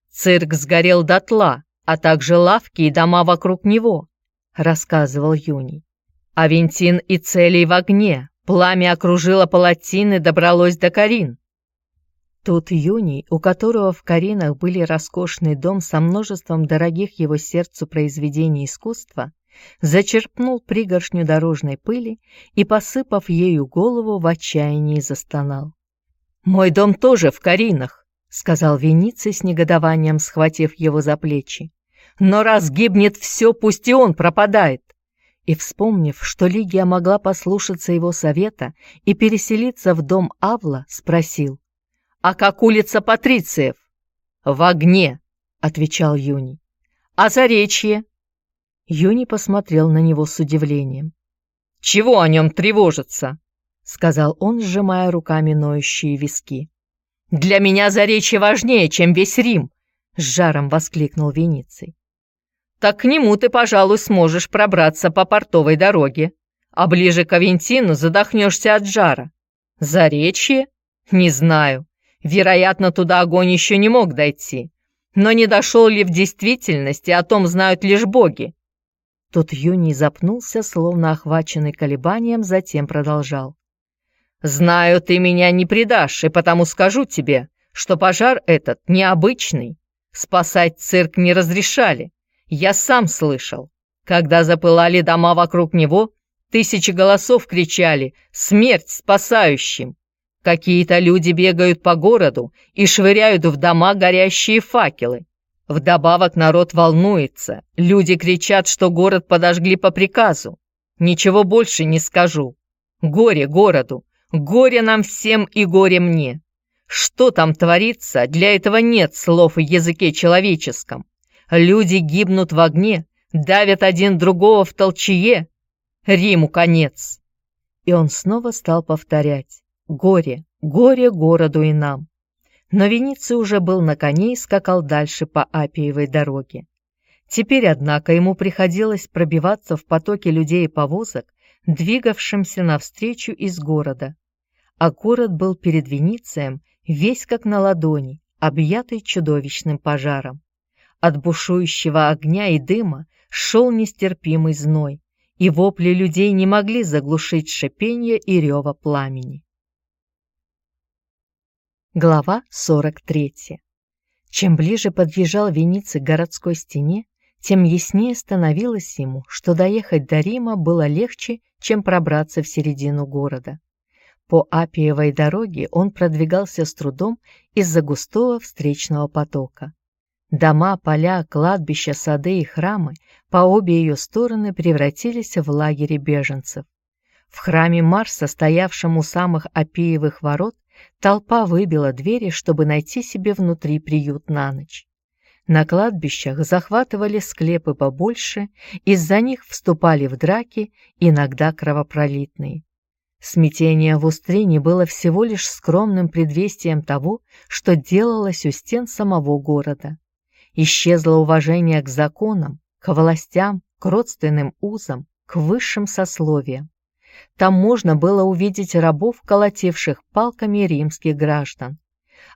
«Цирк сгорел дотла, а также лавки и дома вокруг него», — рассказывал Юний. «Авентин и Целий в огне, пламя окружило палатин добралось до Карин. Тут Юний, у которого в Каринах были роскошный дом со множеством дорогих его сердцу произведений искусства, зачерпнул пригоршню дорожной пыли и, посыпав ею голову, в отчаянии застонал. «Мой дом тоже в Каринах», — сказал Вениций с негодованием, схватив его за плечи. «Но раз гибнет все, пусть и он пропадает». И, вспомнив, что Лигия могла послушаться его совета и переселиться в дом Авла, спросил, «А как улица Патрициев?» «В огне», — отвечал Юни. «А заречье?» Юни посмотрел на него с удивлением. «Чего о нем тревожиться?» — сказал он, сжимая руками ноющие виски. «Для меня заречье важнее, чем весь Рим!» — с жаром воскликнул Вениций. «Так к нему ты, пожалуй, сможешь пробраться по портовой дороге, а ближе к Авентину задохнешься от жара. Заречье? Не знаю. Вероятно, туда огонь еще не мог дойти. Но не дошел ли в действительности, о том знают лишь боги. Тут Юний запнулся, словно охваченный колебанием, затем продолжал. «Знаю, ты меня не предашь, и потому скажу тебе, что пожар этот необычный. Спасать цирк не разрешали. Я сам слышал. Когда запылали дома вокруг него, тысячи голосов кричали «Смерть спасающим!» Какие-то люди бегают по городу и швыряют в дома горящие факелы. Вдобавок народ волнуется, люди кричат, что город подожгли по приказу. Ничего больше не скажу. Горе городу, горе нам всем и горе мне. Что там творится, для этого нет слов в языке человеческом. Люди гибнут в огне, давят один другого в толчье. Риму конец. И он снова стал повторять. Горе, горе городу и нам. Но Вениций уже был на коне и скакал дальше по Апиевой дороге. Теперь, однако, ему приходилось пробиваться в потоке людей и повозок, двигавшимся навстречу из города. А город был перед Веницием весь как на ладони, объятый чудовищным пожаром. От бушующего огня и дыма шел нестерпимый зной, и вопли людей не могли заглушить шипение и рева пламени. Глава 43. Чем ближе подъезжал Вениций к городской стене, тем яснее становилось ему, что доехать до Рима было легче, чем пробраться в середину города. По Апиевой дороге он продвигался с трудом из-за густого встречного потока. Дома, поля, кладбища, сады и храмы по обе ее стороны превратились в лагеря беженцев. В храме Марса, стоявшем у самых Апиевых ворот, Толпа выбила двери, чтобы найти себе внутри приют на ночь. На кладбищах захватывали склепы побольше, из-за них вступали в драки, иногда кровопролитные. Смятение в Устрине было всего лишь скромным предвестием того, что делалось у стен самого города. Исчезло уважение к законам, к властям, к родственным узам, к высшим сословиям. Там можно было увидеть рабов, колотивших палками римских граждан.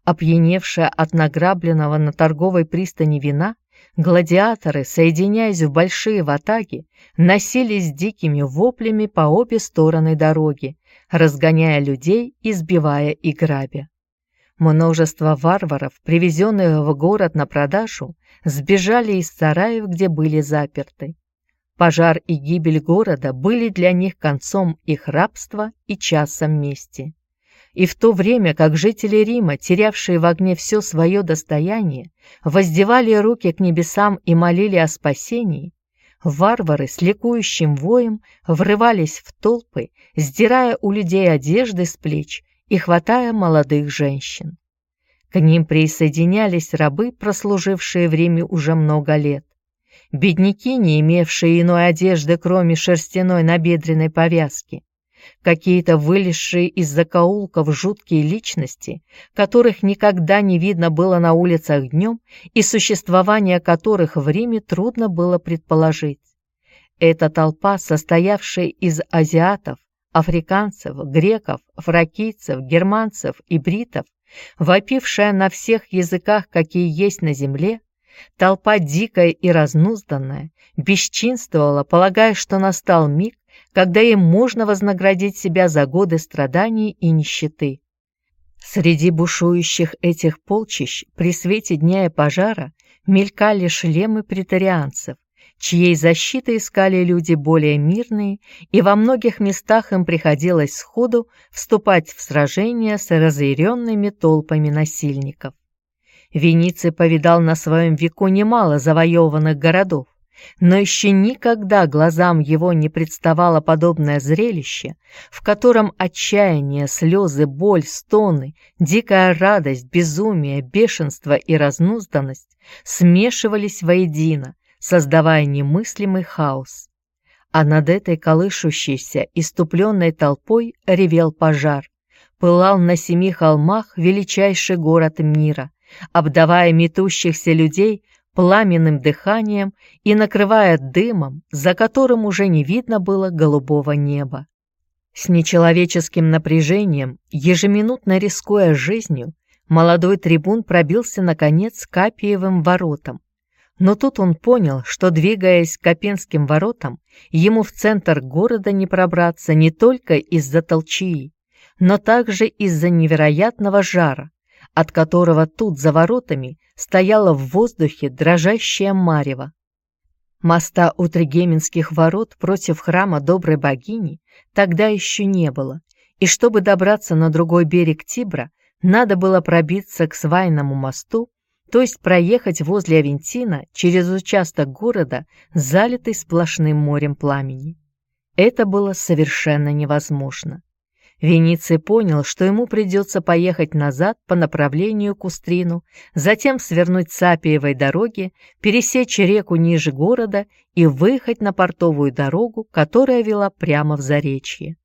Опьяневшая от награбленного на торговой пристани вина, гладиаторы, соединяясь в большие ватаги, носились дикими воплями по обе стороны дороги, разгоняя людей, избивая и грабя. Множество варваров, привезенных в город на продажу, сбежали из сараев, где были заперты. Пожар и гибель города были для них концом их рабства и часом мести. И в то время как жители Рима, терявшие в огне все свое достояние, воздевали руки к небесам и молили о спасении, варвары с ликующим воем врывались в толпы, сдирая у людей одежды с плеч и хватая молодых женщин. К ним присоединялись рабы, прослужившие в Риме уже много лет. Бедняки, не имевшие иной одежды, кроме шерстяной набедренной повязки, какие-то вылезшие из закоулков жуткие личности, которых никогда не видно было на улицах днем и существование которых в Риме трудно было предположить. Эта толпа, состоявшая из азиатов, африканцев, греков, фракийцев, германцев и бритов, вопившая на всех языках, какие есть на земле, толпа дикая и разнузданная, бесчинствовала, полагая, что настал миг, когда им можно вознаградить себя за годы страданий и нищеты. Среди бушующих этих полчищ при свете дня и пожара мелькали шлемы претарианцев, чьей защиты искали люди более мирные, и во многих местах им приходилось сходу вступать в сражения с разъяренными толпами насильников. Вениций повидал на своем веку немало завоеванных городов, но еще никогда глазам его не представало подобное зрелище, в котором отчаяние, слезы, боль, стоны, дикая радость, безумие, бешенство и разнузданность смешивались воедино, создавая немыслимый хаос. А над этой колышущейся, иступленной толпой ревел пожар. Пылал на семи холмах величайший город мира, обдавая метущихся людей пламенным дыханием и накрывая дымом, за которым уже не видно было голубого неба. С нечеловеческим напряжением, ежеминутно рискуя жизнью, молодой трибун пробился, наконец, к Капиевым воротам, но тут он понял, что, двигаясь к Копенским воротам, ему в центр города не пробраться не только из-за толчии, но также из-за невероятного жара, от которого тут за воротами стояла в воздухе дрожащая марево. Моста у Тригеменских ворот против храма доброй богини тогда еще не было, и чтобы добраться на другой берег Тибра, надо было пробиться к свайному мосту то есть проехать возле Авентина через участок города, залитый сплошным морем пламени. Это было совершенно невозможно. Вениций понял, что ему придется поехать назад по направлению к Устрину, затем свернуть с Апиевой дороги, пересечь реку ниже города и выехать на портовую дорогу, которая вела прямо в Заречье.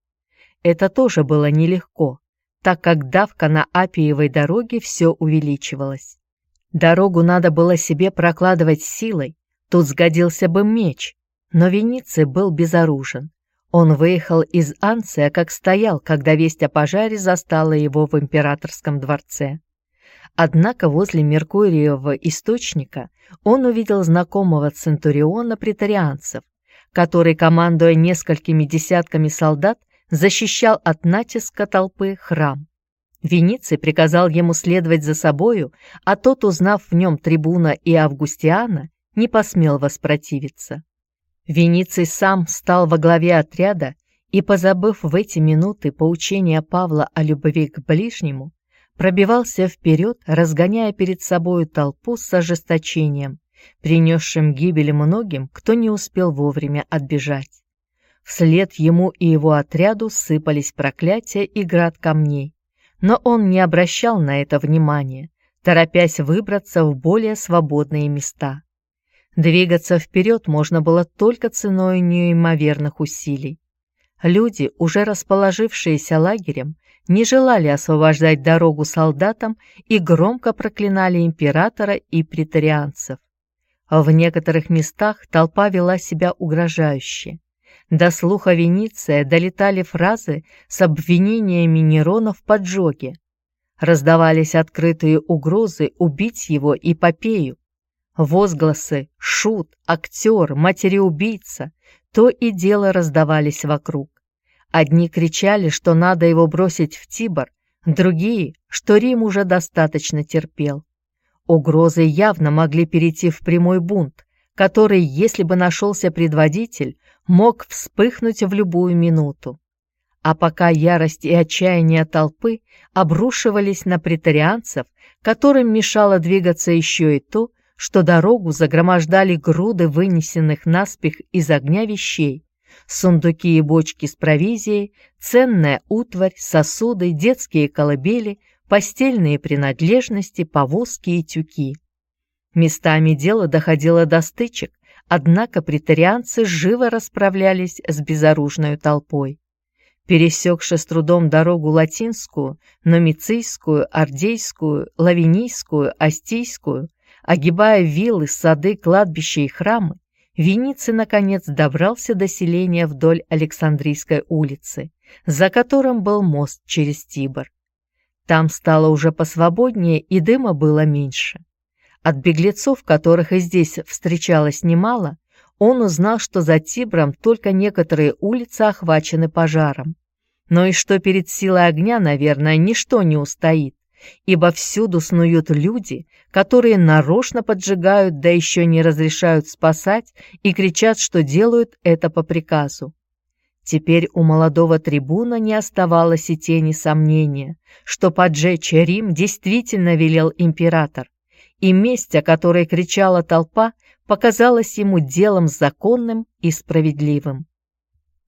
Это тоже было нелегко, так как давка на Апиевой дороге все увеличивалась. Дорогу надо было себе прокладывать силой, тут сгодился бы меч, но Вениций был безоружен. Он выехал из Анция, как стоял, когда весть о пожаре застала его в императорском дворце. Однако возле Меркуриевого источника он увидел знакомого центуриона претарианцев, который, командуя несколькими десятками солдат, защищал от натиска толпы храм. Вениций приказал ему следовать за собою, а тот, узнав в нем трибуна и Августиана, не посмел воспротивиться. Вениций сам стал во главе отряда и, позабыв в эти минуты поучения Павла о любви к ближнему, пробивался вперед, разгоняя перед собою толпу с ожесточением, принесшим гибель многим, кто не успел вовремя отбежать. Вслед ему и его отряду сыпались проклятия и град камней, но он не обращал на это внимания, торопясь выбраться в более свободные места. Двигаться вперед можно было только ценой неимоверных усилий. Люди, уже расположившиеся лагерем, не желали освобождать дорогу солдатам и громко проклинали императора и претарианцев. В некоторых местах толпа вела себя угрожающе. До слуха Вениция долетали фразы с обвинениями Нерона в поджоге. Раздавались открытые угрозы убить его и Попею. Возгласы «шут», «актер», «матери-убийца» то и дело раздавались вокруг. Одни кричали, что надо его бросить в Тибр, другие, что Рим уже достаточно терпел. Угрозы явно могли перейти в прямой бунт, который, если бы нашелся предводитель, мог вспыхнуть в любую минуту. А пока ярость и отчаяние толпы обрушивались на претарианцев, которым мешало двигаться еще и то, что дорогу загромождали груды вынесенных наспех из огня вещей, сундуки и бочки с провизией, ценная утварь, сосуды, детские колыбели, постельные принадлежности, повозки и тюки. Местами дело доходило до стычек, однако претарианцы живо расправлялись с безоружной толпой. Пересекши с трудом дорогу латинскую, номицийскую, ордейскую, лавинийскую, астийскую, огибая виллы, сады, кладбища и храмы, Вениций, наконец, добрался до селения вдоль Александрийской улицы, за которым был мост через Тибр. Там стало уже посвободнее, и дыма было меньше. От беглецов, которых и здесь встречалось немало, он узнал, что за Тибром только некоторые улицы охвачены пожаром. Но и что перед силой огня, наверное, ничто не устоит, ибо всюду снуют люди, которые нарочно поджигают, да еще не разрешают спасать и кричат, что делают это по приказу. Теперь у молодого трибуна не оставалось и тени сомнения, что поджечь Рим действительно велел император, и месть, о которой кричала толпа, показалась ему делом законным и справедливым.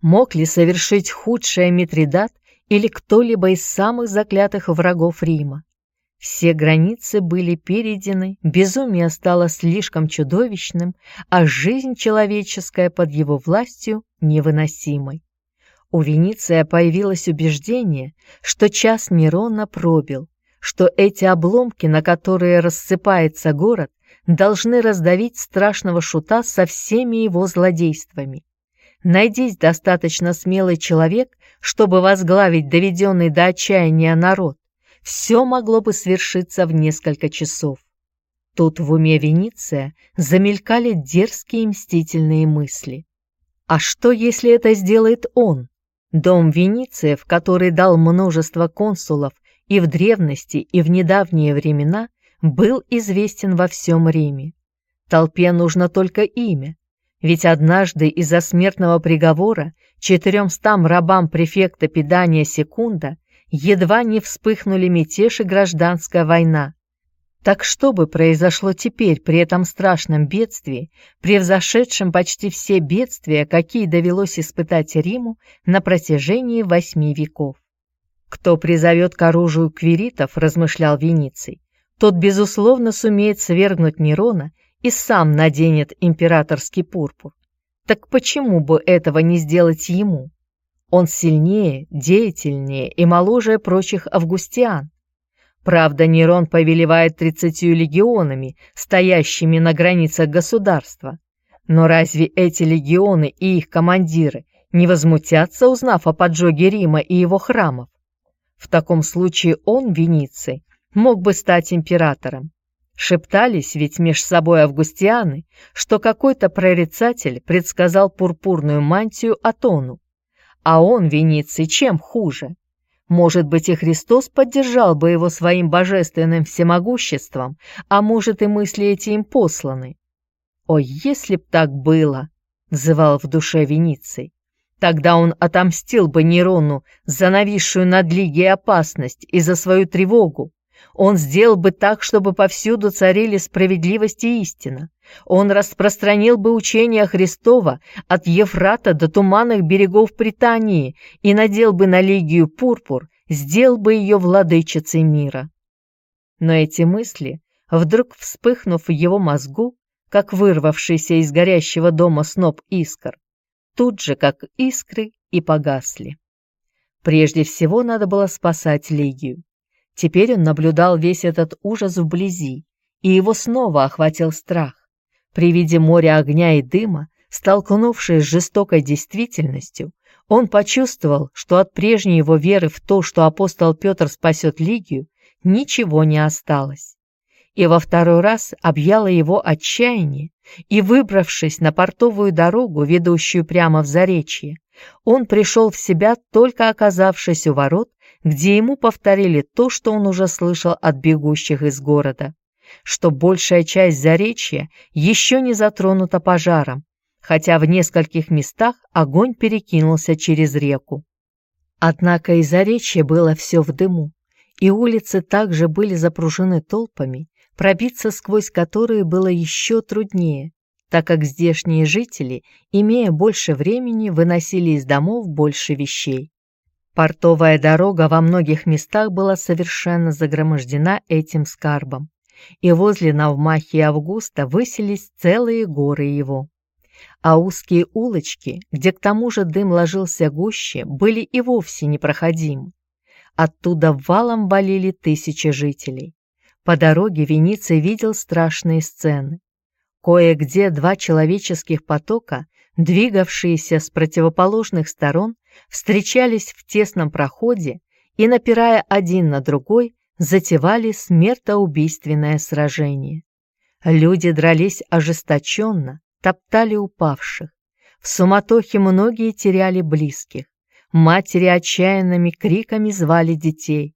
Мог ли совершить худшее Митридат или кто-либо из самых заклятых врагов Рима? Все границы были перейдены, безумие стало слишком чудовищным, а жизнь человеческая под его властью невыносимой. У Вениция появилось убеждение, что час Нерона пробил, что эти обломки, на которые рассыпается город, должны раздавить страшного шута со всеми его злодействами. Найдись достаточно смелый человек, чтобы возглавить доведенный до отчаяния народ, все могло бы свершиться в несколько часов. Тут в уме Вениция замелькали дерзкие мстительные мысли. А что, если это сделает он? Дом Вениция, в который дал множество консулов и в древности, и в недавние времена, был известен во всем Риме. Толпе нужно только имя, ведь однажды из-за смертного приговора четыремстам рабам префекта Педания Секунда едва не вспыхнули мятеж и гражданская война. Так что бы произошло теперь при этом страшном бедствии, превзошедшем почти все бедствия, какие довелось испытать Риму на протяжении восьми веков? Кто призовет к оружию квиритов, размышлял Вениций, тот, безусловно, сумеет свергнуть Нерона и сам наденет императорский пурпур. Так почему бы этого не сделать ему? Он сильнее, деятельнее и моложе прочих августиан. Правда, Нерон повелевает тридцатью легионами, стоящими на границах государства. Но разве эти легионы и их командиры не возмутятся, узнав о поджоге Рима и его храмов? В таком случае он, Вениций, мог бы стать императором. Шептались ведь меж собой августианы, что какой-то прорицатель предсказал пурпурную мантию Атону, а он, Вениций, чем хуже? Может быть, и Христос поддержал бы его своим божественным всемогуществом, а может, и мысли эти им посланы. «О, если б так было!» — взывал в душе Вениций. Тогда он отомстил бы Нерону за нависшую над Лигией опасность и за свою тревогу, он сделал бы так, чтобы повсюду царили справедливость и истина. Он распространил бы учение Христова от Ефрата до туманных берегов Британии и надел бы на Лигию пурпур, сделал бы ее владычицей мира. Но эти мысли, вдруг вспыхнув в его мозгу, как вырвавшийся из горящего дома сноп искр, тут же, как искры, и погасли. Прежде всего надо было спасать Лигию. Теперь он наблюдал весь этот ужас вблизи, и его снова охватил страх. При виде моря огня и дыма, столкнувшись с жестокой действительностью, он почувствовал, что от прежней его веры в то, что апостол Петр спасет Лигию, ничего не осталось. И во второй раз объяло его отчаяние, и, выбравшись на портовую дорогу, ведущую прямо в Заречье, он пришел в себя, только оказавшись у ворот, где ему повторили то, что он уже слышал от бегущих из города, что большая часть Заречья еще не затронута пожаром, хотя в нескольких местах огонь перекинулся через реку. Однако и Заречье было все в дыму, и улицы также были запружены толпами, пробиться сквозь которые было еще труднее, так как здешние жители, имея больше времени, выносили из домов больше вещей. Портовая дорога во многих местах была совершенно загромождена этим скарбом, и возле Навмахи Августа высились целые горы его. А узкие улочки, где к тому же дым ложился гуще, были и вовсе непроходимы. Оттуда валом валили тысячи жителей. По дороге Вениций видел страшные сцены. Кое-где два человеческих потока, двигавшиеся с противоположных сторон, встречались в тесном проходе и, напирая один на другой, затевали смертоубийственное сражение. Люди дрались ожесточенно, топтали упавших. В суматохе многие теряли близких. Матери отчаянными криками звали детей.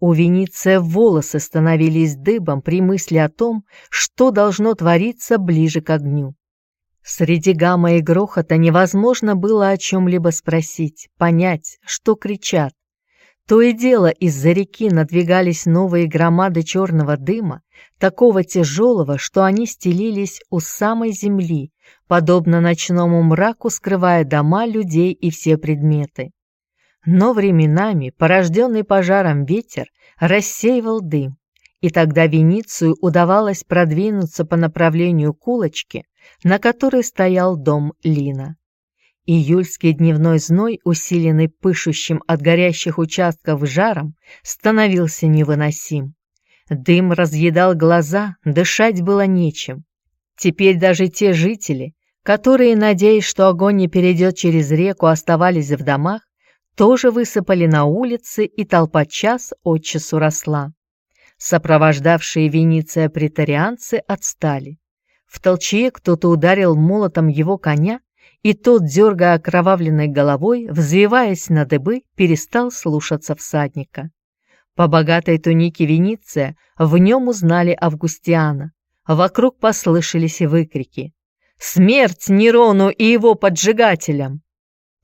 У Вениция волосы становились дыбом при мысли о том, что должно твориться ближе к огню. Среди гамма и грохота невозможно было о чем-либо спросить, понять, что кричат. То и дело из-за реки надвигались новые громады черного дыма, такого тяжелого, что они стелились у самой земли, подобно ночному мраку, скрывая дома, людей и все предметы. Но временами порожденный пожаром ветер рассеивал дым, и тогда Веницию удавалось продвинуться по направлению кулочки, на которой стоял дом Лина. Июльский дневной зной, усиленный пышущим от горящих участков жаром, становился невыносим. Дым разъедал глаза, дышать было нечем. Теперь даже те жители, которые, надеясь, что огонь не перейдет через реку, оставались в домах, тоже высыпали на улицы, и толпа час от часу росла. Сопровождавшие Вениция претарианцы отстали. В толчье кто-то ударил молотом его коня, и тот, дергая окровавленной головой, взвиваясь на дыбы, перестал слушаться всадника. По богатой тунике Вениция в нем узнали Августиана. Вокруг послышались выкрики. «Смерть Нерону и его поджигателям!»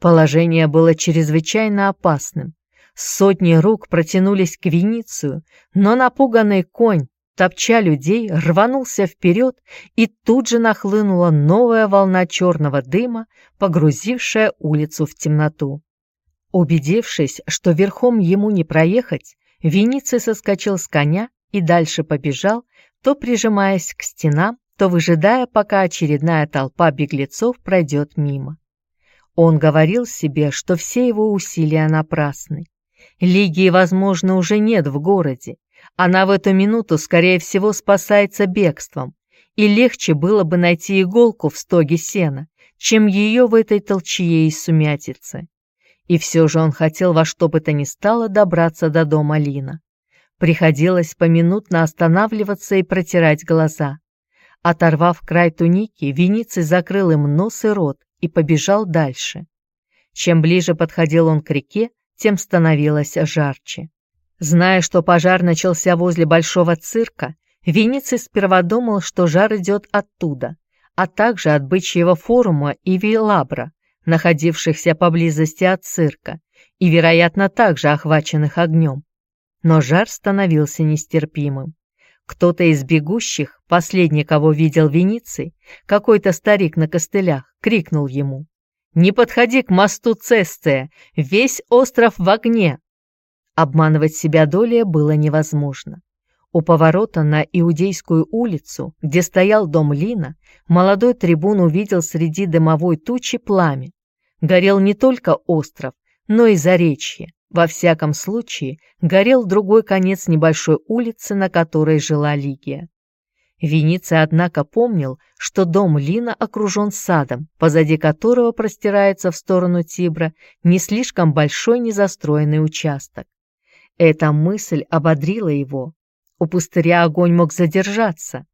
Положение было чрезвычайно опасным. Сотни рук протянулись к Веницию, но напуганный конь, топча людей, рванулся вперед, и тут же нахлынула новая волна черного дыма, погрузившая улицу в темноту. Убедившись, что верхом ему не проехать, Вениций соскочил с коня и дальше побежал, то прижимаясь к стенам, то выжидая, пока очередная толпа беглецов пройдет мимо. Он говорил себе, что все его усилия напрасны. Лигии, возможно, уже нет в городе. Она в эту минуту, скорее всего, спасается бегством. И легче было бы найти иголку в стоге сена, чем ее в этой толчье и сумятице. И все же он хотел во что бы то ни стало добраться до дома Лина. Приходилось поминутно останавливаться и протирать глаза. Оторвав край туники, Вениций закрыл им нос и рот и побежал дальше. Чем ближе подходил он к реке, тем становилось жарче. Зная, что пожар начался возле большого цирка, Вениций сперва думал, что жар идет оттуда, а также от бычьего форума и вилабра, находившихся поблизости от цирка и, вероятно, также охваченных огнем но жар становился нестерпимым. Кто-то из бегущих, последний, кого видел Вениций, какой-то старик на костылях, крикнул ему. «Не подходи к мосту Цестия, весь остров в огне!» Обманывать себя долей было невозможно. У поворота на Иудейскую улицу, где стоял дом Лина, молодой трибун увидел среди дымовой тучи пламя. горел не только остров, но и заречье. Во всяком случае, горел другой конец небольшой улицы, на которой жила Лигия. Вениция, однако, помнил, что дом Лина окружен садом, позади которого простирается в сторону Тибра не слишком большой незастроенный участок. Эта мысль ободрила его. У пустыря огонь мог задержаться.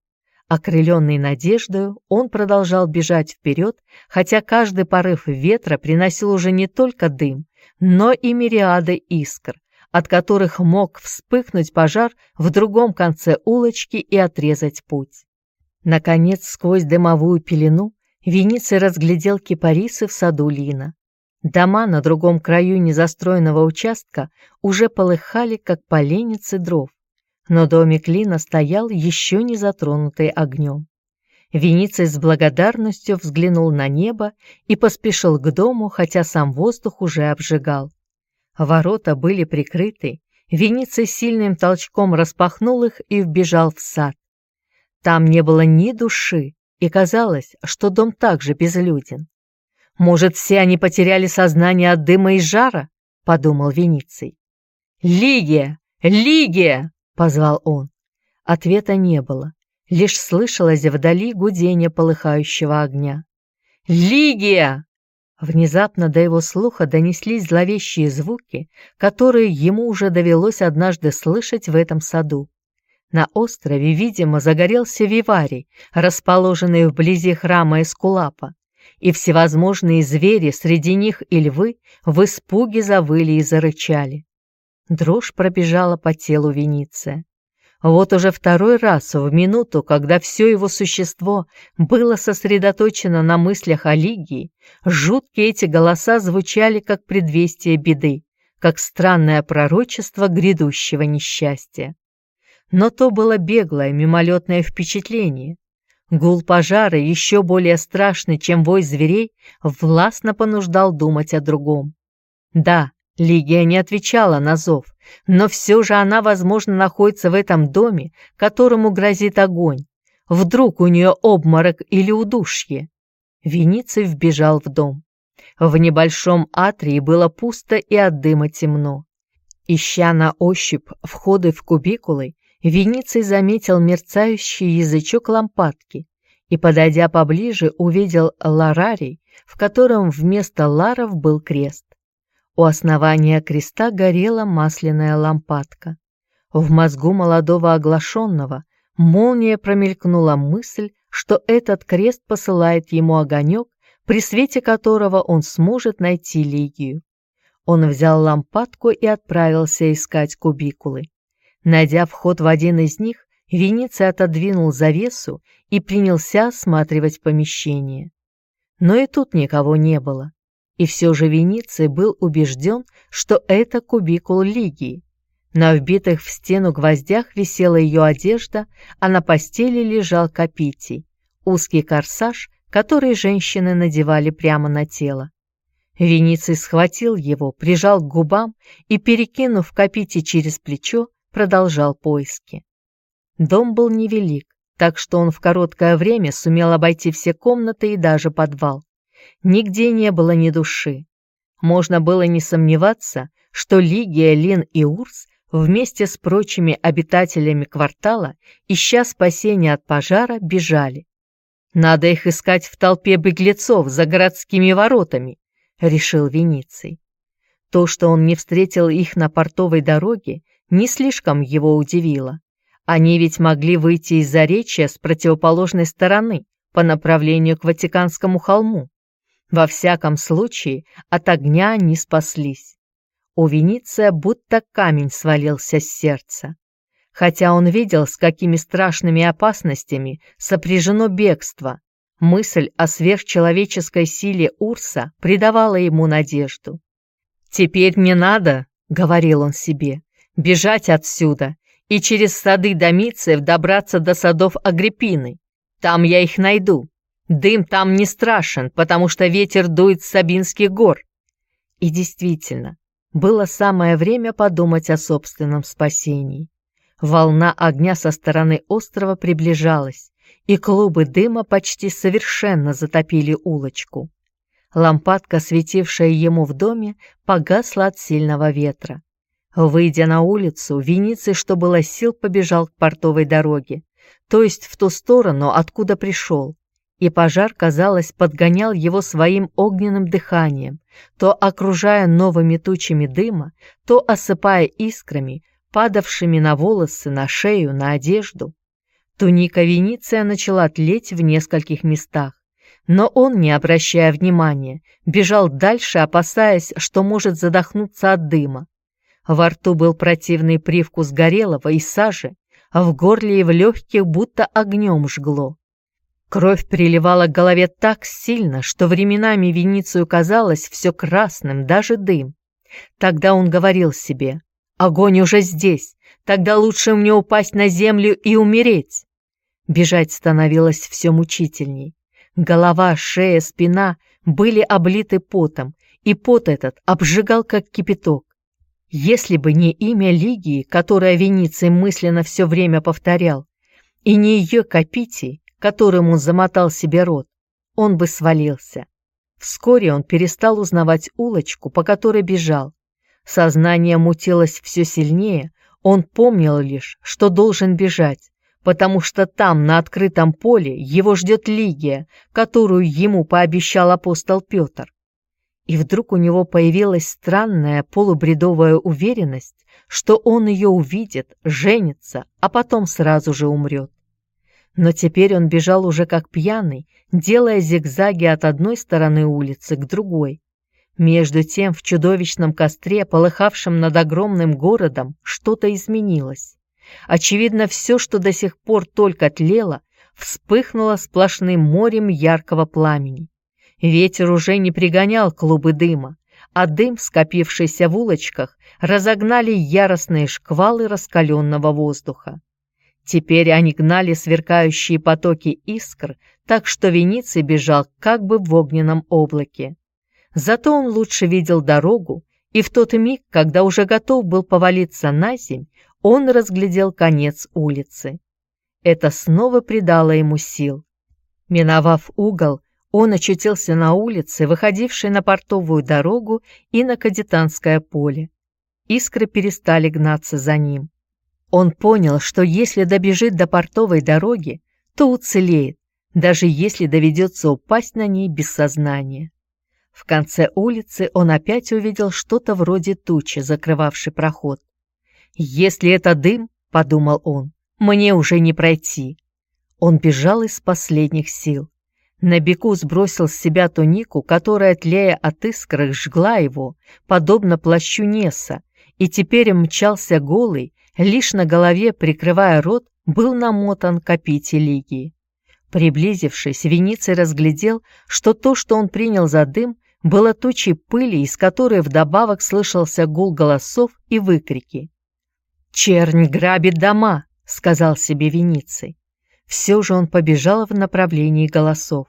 Окрыленный надеждою, он продолжал бежать вперед, хотя каждый порыв ветра приносил уже не только дым, но и мириады искр, от которых мог вспыхнуть пожар в другом конце улочки и отрезать путь. Наконец, сквозь дымовую пелену, Вениций разглядел кипарисы в саду Лина. Дома на другом краю незастроенного участка уже полыхали, как поленницы дров, но домик Лина стоял еще не затронутый огнем. Вениций с благодарностью взглянул на небо и поспешил к дому, хотя сам воздух уже обжигал. Ворота были прикрыты, Вениций сильным толчком распахнул их и вбежал в сад. Там не было ни души, и казалось, что дом также безлюден. «Может, все они потеряли сознание от дыма и жара?» — подумал Вениций. «Лигия! Лигия!» — позвал он. Ответа не было, лишь слышалось вдали гудение полыхающего огня. «Лигия!» Внезапно до его слуха донеслись зловещие звуки, которые ему уже довелось однажды слышать в этом саду. На острове, видимо, загорелся виварий, расположенный вблизи храма Эскулапа, и всевозможные звери, среди них и львы, в испуге завыли и зарычали. Дрожь пробежала по телу Вениция. Вот уже второй раз в минуту, когда все его существо было сосредоточено на мыслях о Лигии, жуткие эти голоса звучали как предвестие беды, как странное пророчество грядущего несчастья. Но то было беглое, мимолетное впечатление. Гул пожара, еще более страшный, чем вой зверей, властно понуждал думать о другом. Да, Лигия не отвечала на зов, но все же она, возможно, находится в этом доме, которому грозит огонь. Вдруг у нее обморок или удушье. Вениций вбежал в дом. В небольшом атрии было пусто и от дыма темно. Ища на ощупь входы в кубикулы, Вениций заметил мерцающий язычок лампадки и, подойдя поближе, увидел ларарий, в котором вместо ларов был крест. У основания креста горела масляная лампадка. В мозгу молодого оглашенного молния промелькнула мысль, что этот крест посылает ему огонек, при свете которого он сможет найти Лигию. Он взял лампадку и отправился искать кубикулы. Найдя вход в один из них, Вениций отодвинул завесу и принялся осматривать помещение. Но и тут никого не было. И все же Вениций был убежден, что это кубикул Лигии. На вбитых в стену гвоздях висела ее одежда, а на постели лежал капитий, узкий корсаж, который женщины надевали прямо на тело. Вениций схватил его, прижал к губам и, перекинув капити через плечо, продолжал поиски. Дом был невелик, так что он в короткое время сумел обойти все комнаты и даже подвал. Нигде не было ни души. Можно было не сомневаться, что Лигия, Лин и Урс вместе с прочими обитателями квартала, ища спасения от пожара, бежали. «Надо их искать в толпе беглецов за городскими воротами», — решил Вениций. То, что он не встретил их на портовой дороге, не слишком его удивило. Они ведь могли выйти из Заречья с противоположной стороны, по направлению к Ватиканскому холму. Во всяком случае, от огня не спаслись. У Вениция будто камень свалился с сердца. Хотя он видел, с какими страшными опасностями сопряжено бегство, мысль о сверхчеловеческой силе Урса придавала ему надежду. «Теперь мне надо», — говорил он себе, — «бежать отсюда и через сады Домициев добраться до садов Агриппины. Там я их найду. Дым там не страшен, потому что ветер дует с Сабинских гор. И действительно, было самое время подумать о собственном спасении. Волна огня со стороны острова приближалась, и клубы дыма почти совершенно затопили улочку. Лампадка, светившая ему в доме, погасла от сильного ветра. Выйдя на улицу, Вениций, что было сил, побежал к портовой дороге, то есть в ту сторону, откуда пришел. И пожар, казалось, подгонял его своим огненным дыханием, то окружая новыми тучами дыма, то осыпая искрами, падавшими на волосы, на шею, на одежду. Туника Вениция начала тлеть в нескольких местах. Но он, не обращая внимания, бежал дальше, опасаясь, что может задохнуться от дыма. Во рту был противный привкус горелого и сажи, а в горле и в легких будто огнем жгло. Кровь приливала к голове так сильно, что временами Веницию казалось все красным, даже дым. Тогда он говорил себе, «Огонь уже здесь, тогда лучше мне упасть на землю и умереть». Бежать становилось все мучительней. Голова, шея, спина были облиты потом, и пот этот обжигал, как кипяток. Если бы не имя Лигии, которое Вениций мысленно все время повторял, и не ее Капитий, которым он замотал себе рот, он бы свалился. Вскоре он перестал узнавать улочку, по которой бежал. Сознание мутилось все сильнее, он помнил лишь, что должен бежать, потому что там, на открытом поле, его ждет Лигия, которую ему пообещал апостол Петр. И вдруг у него появилась странная полубредовая уверенность, что он ее увидит, женится, а потом сразу же умрет. Но теперь он бежал уже как пьяный, делая зигзаги от одной стороны улицы к другой. Между тем в чудовищном костре, полыхавшем над огромным городом, что-то изменилось. Очевидно, все, что до сих пор только тлело, вспыхнуло сплошным морем яркого пламени. Ветер уже не пригонял клубы дыма, а дым, скопившийся в улочках, разогнали яростные шквалы раскаленного воздуха. Теперь они гнали сверкающие потоки искр, так что Вениций бежал как бы в огненном облаке. Зато он лучше видел дорогу, и в тот миг, когда уже готов был повалиться на земь, он разглядел конец улицы. Это снова придало ему сил. Миновав угол, он очутился на улице, выходившей на портовую дорогу и на кадетанское поле. Искры перестали гнаться за ним. Он понял, что если добежит до портовой дороги, то уцелеет, даже если доведется упасть на ней без сознания. В конце улицы он опять увидел что-то вроде тучи, закрывавшей проход. «Если это дым, — подумал он, — мне уже не пройти». Он бежал из последних сил. На беку сбросил с себя тунику, которая, тлея от искры, жгла его, подобно плащу Неса, и теперь мчался голый, лишь на голове, прикрывая рот, был намотан копити Лигии. Приблизившись, Вениций разглядел, что то, что он принял за дым, было тучей пыли, из которой вдобавок слышался гул голосов и выкрики. «Чернь грабит дома», — сказал себе Вениций. Все же он побежал в направлении голосов.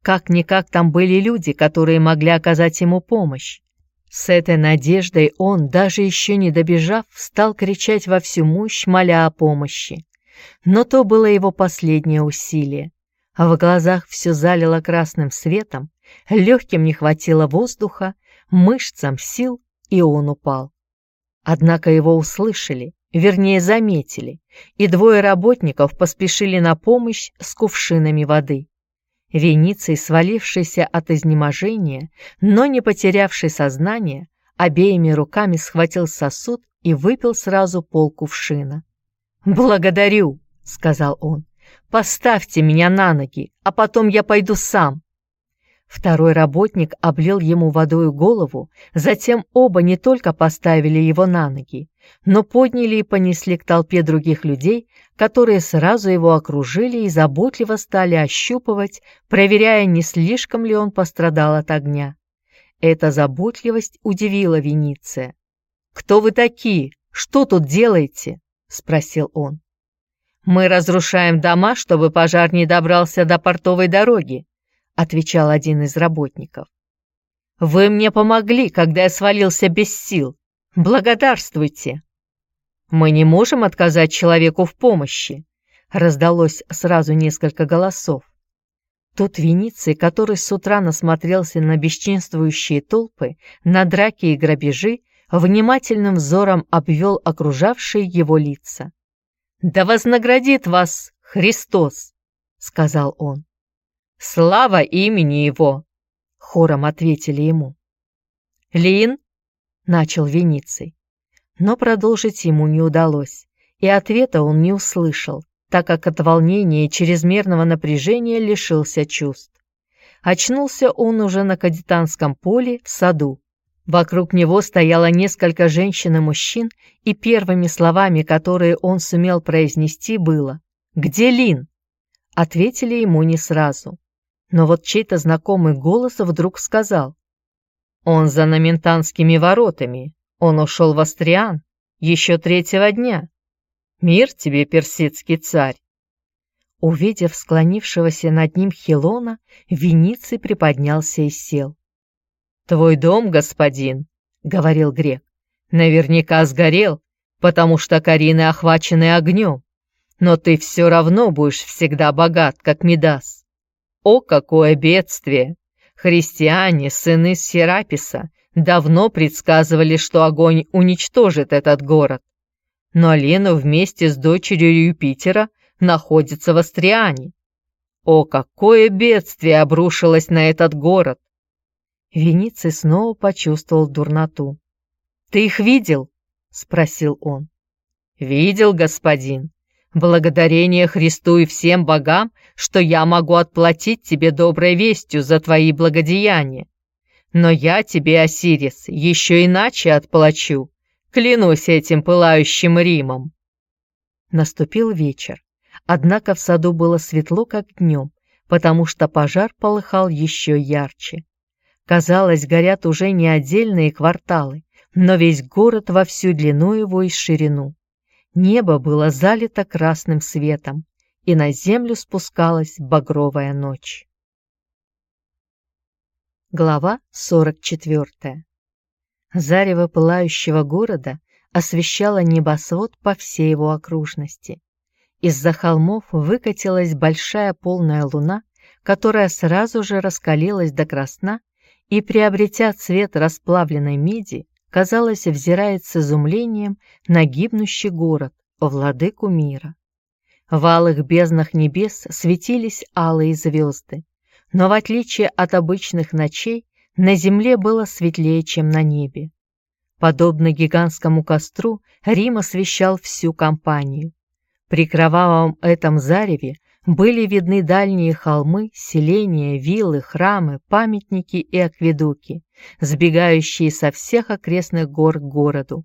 Как-никак там были люди, которые могли оказать ему помощь. С этой надеждой он, даже еще не добежав, стал кричать во всю мощь, моля о помощи. Но то было его последнее усилие. А в глазах все залило красным светом, легким не хватило воздуха, мышцам сил, и он упал. Однако его услышали, вернее заметили, и двое работников поспешили на помощь с кувшинами воды. Вениций, свалившийся от изнеможения, но не потерявший сознание, обеими руками схватил сосуд и выпил сразу пол кувшина. «Благодарю», — сказал он, — «поставьте меня на ноги, а потом я пойду сам». Второй работник облил ему водою голову, затем оба не только поставили его на ноги, но подняли и понесли к толпе других людей, которые сразу его окружили и заботливо стали ощупывать, проверяя, не слишком ли он пострадал от огня. Эта заботливость удивила Вениция. «Кто вы такие? Что тут делаете?» — спросил он. «Мы разрушаем дома, чтобы пожар не добрался до портовой дороги», — отвечал один из работников. «Вы мне помогли, когда я свалился без сил. Благодарствуйте!» «Мы не можем отказать человеку в помощи», — раздалось сразу несколько голосов. Тот Вениций, который с утра насмотрелся на бесчинствующие толпы, на драки и грабежи, внимательным взором обвел окружавшие его лица. «Да вознаградит вас Христос!» — сказал он. «Слава имени Его!» — хором ответили ему. «Лин?» — начал Вениций. Но продолжить ему не удалось, и ответа он не услышал, так как от волнения и чрезмерного напряжения лишился чувств. Очнулся он уже на кадетанском поле в саду. Вокруг него стояло несколько женщин и мужчин, и первыми словами, которые он сумел произнести, было «Где Лин?». Ответили ему не сразу. Но вот чей-то знакомый голос вдруг сказал «Он за Наментанскими воротами, он ушел в Астриан еще третьего дня». Мир тебе, персидский царь!» Увидев склонившегося над ним Хилона, Вениций приподнялся и сел. «Твой дом, господин», — говорил грек, — «наверняка сгорел, потому что Карины охвачены огнем, но ты все равно будешь всегда богат, как Медас. О, какое бедствие! Христиане, сыны Сераписа, давно предсказывали, что огонь уничтожит этот город, но Лена вместе с дочерью Юпитера находится в Астриане. О, какое бедствие обрушилось на этот город! Вениций снова почувствовал дурноту. «Ты их видел?» — спросил он. «Видел, господин. Благодарение Христу и всем богам, что я могу отплатить тебе доброй вестью за твои благодеяния. Но я тебе, Осирис, еще иначе отплачу. Клянусь этим пылающим Римом!» Наступил вечер, однако в саду было светло, как днем, потому что пожар полыхал еще ярче. Казалось, горят уже не отдельные кварталы, но весь город во всю длину его и ширину. Небо было залито красным светом, и на землю спускалась багровая ночь. Глава 44 Зарево пылающего города освещало небосвод по всей его окружности. Из-за холмов выкатилась большая полная луна, которая сразу же раскалилась до красна и, приобретя цвет расплавленной меди, казалось, взирает с изумлением на гибнущий город, владыку мира. В алых безднах небес светились алые звезды, но в отличие от обычных ночей, на земле было светлее, чем на небе. Подобно гигантскому костру, Рим освещал всю компанию. При кровавом этом зареве были видны дальние холмы, селения, виллы, храмы, памятники и акведуки, сбегающие со всех окрестных гор к городу.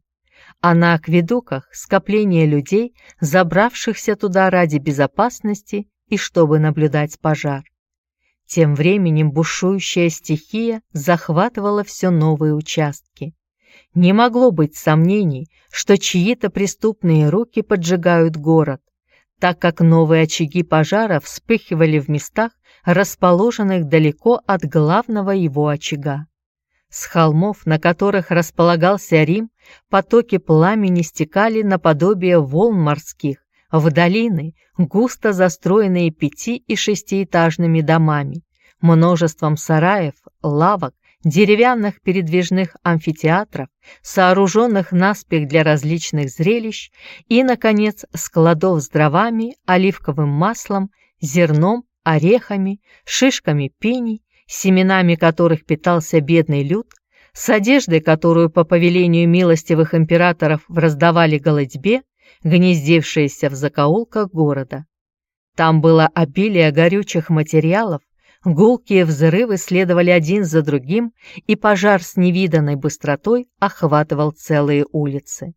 А на акведуках скопление людей, забравшихся туда ради безопасности и чтобы наблюдать пожар. Тем временем бушующая стихия захватывала все новые участки. Не могло быть сомнений, что чьи-то преступные руки поджигают город, так как новые очаги пожара вспыхивали в местах, расположенных далеко от главного его очага. С холмов, на которых располагался Рим, потоки пламени стекали наподобие волн морских, в долины, густо застроенные пяти- и шестиэтажными домами, множеством сараев, лавок, деревянных передвижных амфитеатров, сооруженных наспех для различных зрелищ и, наконец, складов с дровами, оливковым маслом, зерном, орехами, шишками пений, семенами которых питался бедный люд, с одеждой, которую по повелению милостивых императоров раздавали голодьбе, гнездившиеся в закоулках города. Там было обилие горючих материалов, гулкие взрывы следовали один за другим, и пожар с невиданной быстротой охватывал целые улицы.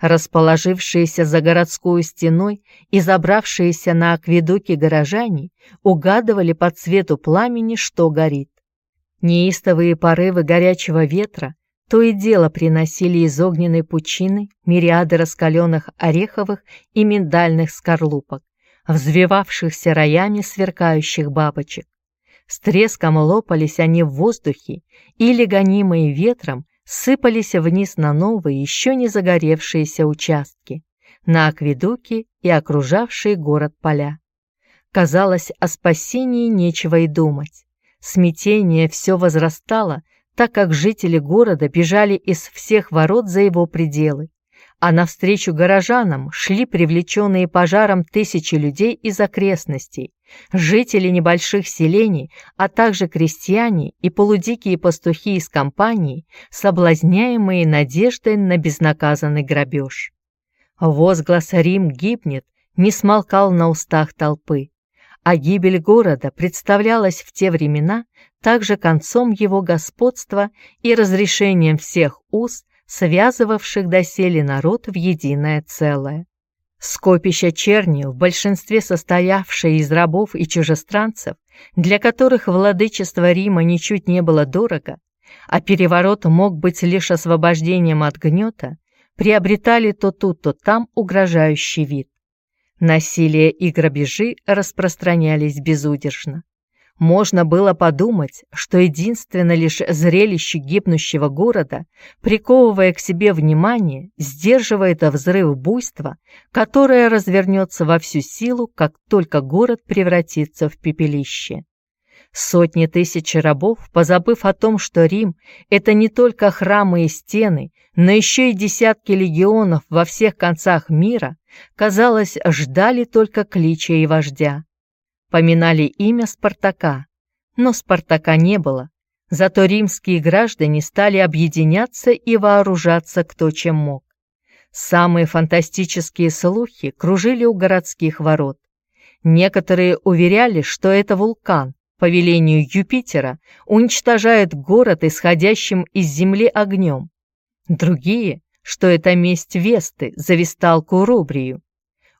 Расположившиеся за городскую стеной и забравшиеся на акведуки горожане угадывали по цвету пламени, что горит. Неистовые порывы горячего ветра то и дело приносили из огненной пучины мириады раскаленных ореховых и миндальных скорлупок, взвивавшихся роями сверкающих бабочек. С треском лопались они в воздухе или, гонимые ветром, сыпались вниз на новые, еще не загоревшиеся участки, на акведуки и окружавшие город поля. Казалось, о спасении нечего и думать. Смятение все возрастало, так как жители города бежали из всех ворот за его пределы а навстречу горожанам шли привлеченные пожаром тысячи людей из окрестностей, жители небольших селений, а также крестьяне и полудикие пастухи из компании, соблазняемые надеждой на безнаказанный грабеж. Возглас «Рим гибнет» не смолкал на устах толпы, а гибель города представлялась в те времена также концом его господства и разрешением всех уз, связывавших доселе народ в единое целое. Скопища черни, в большинстве состоявшие из рабов и чужестранцев, для которых владычество Рима ничуть не было дорого, а переворот мог быть лишь освобождением от гнета, приобретали то тут, то там угрожающий вид. Насилие и грабежи распространялись безудержно. Можно было подумать, что единственно лишь зрелище гибнущего города, приковывая к себе внимание, сдерживает взрыв буйства, которое развернется во всю силу, как только город превратится в пепелище. Сотни тысяч рабов, позабыв о том, что Рим – это не только храмы и стены, но еще и десятки легионов во всех концах мира, казалось, ждали только клича и вождя поминали имя Спартака, но Спартака не было, зато римские граждане стали объединяться и вооружаться кто чем мог. Самые фантастические слухи кружили у городских ворот. Некоторые уверяли, что это вулкан, по велению Юпитера, уничтожает город исходящим из земли огнем. Другие, что это месть Весты за висталку Рубрию.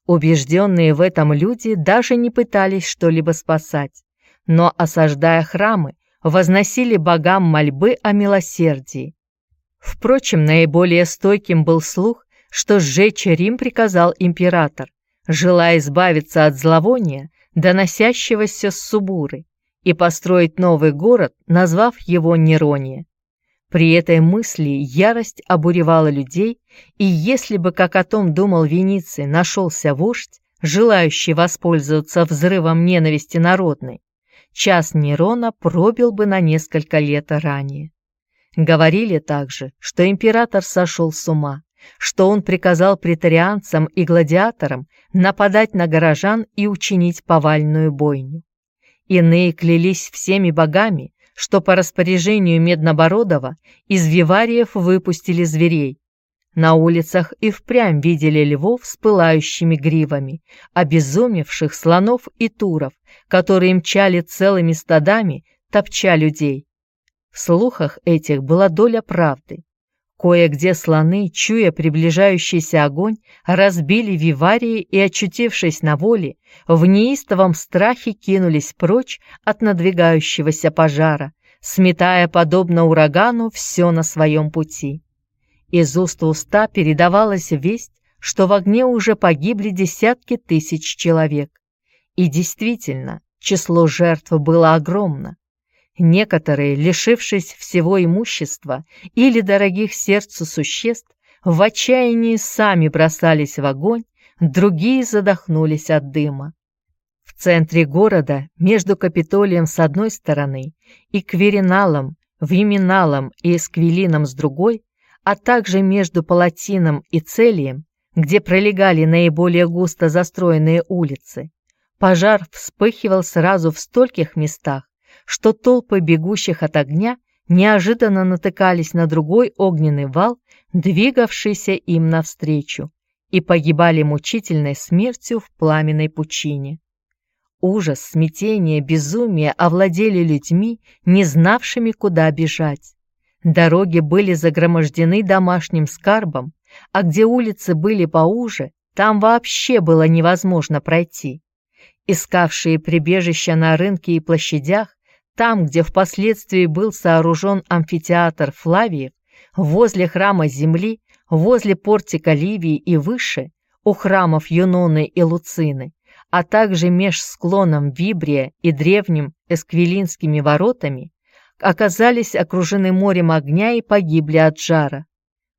Убежденные в этом люди даже не пытались что-либо спасать, но, осаждая храмы, возносили богам мольбы о милосердии. Впрочем, наиболее стойким был слух, что сжечь Рим приказал император, желая избавиться от зловония, доносящегося с Субуры, и построить новый город, назвав его Нерония. При этой мысли ярость обуревала людей, и если бы, как о том думал Вениций, нашелся вождь, желающий воспользоваться взрывом ненависти народной, час Нерона пробил бы на несколько лет ранее. Говорили также, что император сошел с ума, что он приказал претарианцам и гладиаторам нападать на горожан и учинить повальную бойню. Иные клялись всеми богами, что по распоряжению Меднобородова из вивариев выпустили зверей. На улицах и впрямь видели львов с пылающими гривами, обезумевших слонов и туров, которые мчали целыми стадами, топча людей. В слухах этих была доля правды. Кое-где слоны, чуя приближающийся огонь, разбили виварии и, очутившись на воле, в неистовом страхе кинулись прочь от надвигающегося пожара, сметая, подобно урагану, все на своем пути. Из уст уста передавалась весть, что в огне уже погибли десятки тысяч человек. И действительно, число жертв было огромно. Некоторые, лишившись всего имущества или дорогих сердцу существ, в отчаянии сами бросались в огонь, другие задохнулись от дыма. В центре города, между Капитолием с одной стороны и Квериналом, Виминалом и Эсквилином с другой, а также между Палатином и Целием, где пролегали наиболее густо застроенные улицы, пожар вспыхивал сразу в стольких местах, что толпы бегущих от огня неожиданно натыкались на другой огненный вал, двигавшийся им навстречу, и погибали мучительной смертью в пламенной пучине. Ужас, смятение, безумие овладели людьми, не знавшими, куда бежать. Дороги были загромождены домашним скарбом, а где улицы были поуже, там вообще было невозможно пройти. Искавшие прибежища на рынке и площадях там, где впоследствии был сооружен амфитеатр Флавиев, возле храма Земли, возле портика Ливии и выше, у храмов Юноны и Луцины, а также меж склоном Вибрия и древним Эсквилинскими воротами, оказались окружены морем огня и погибли от жара.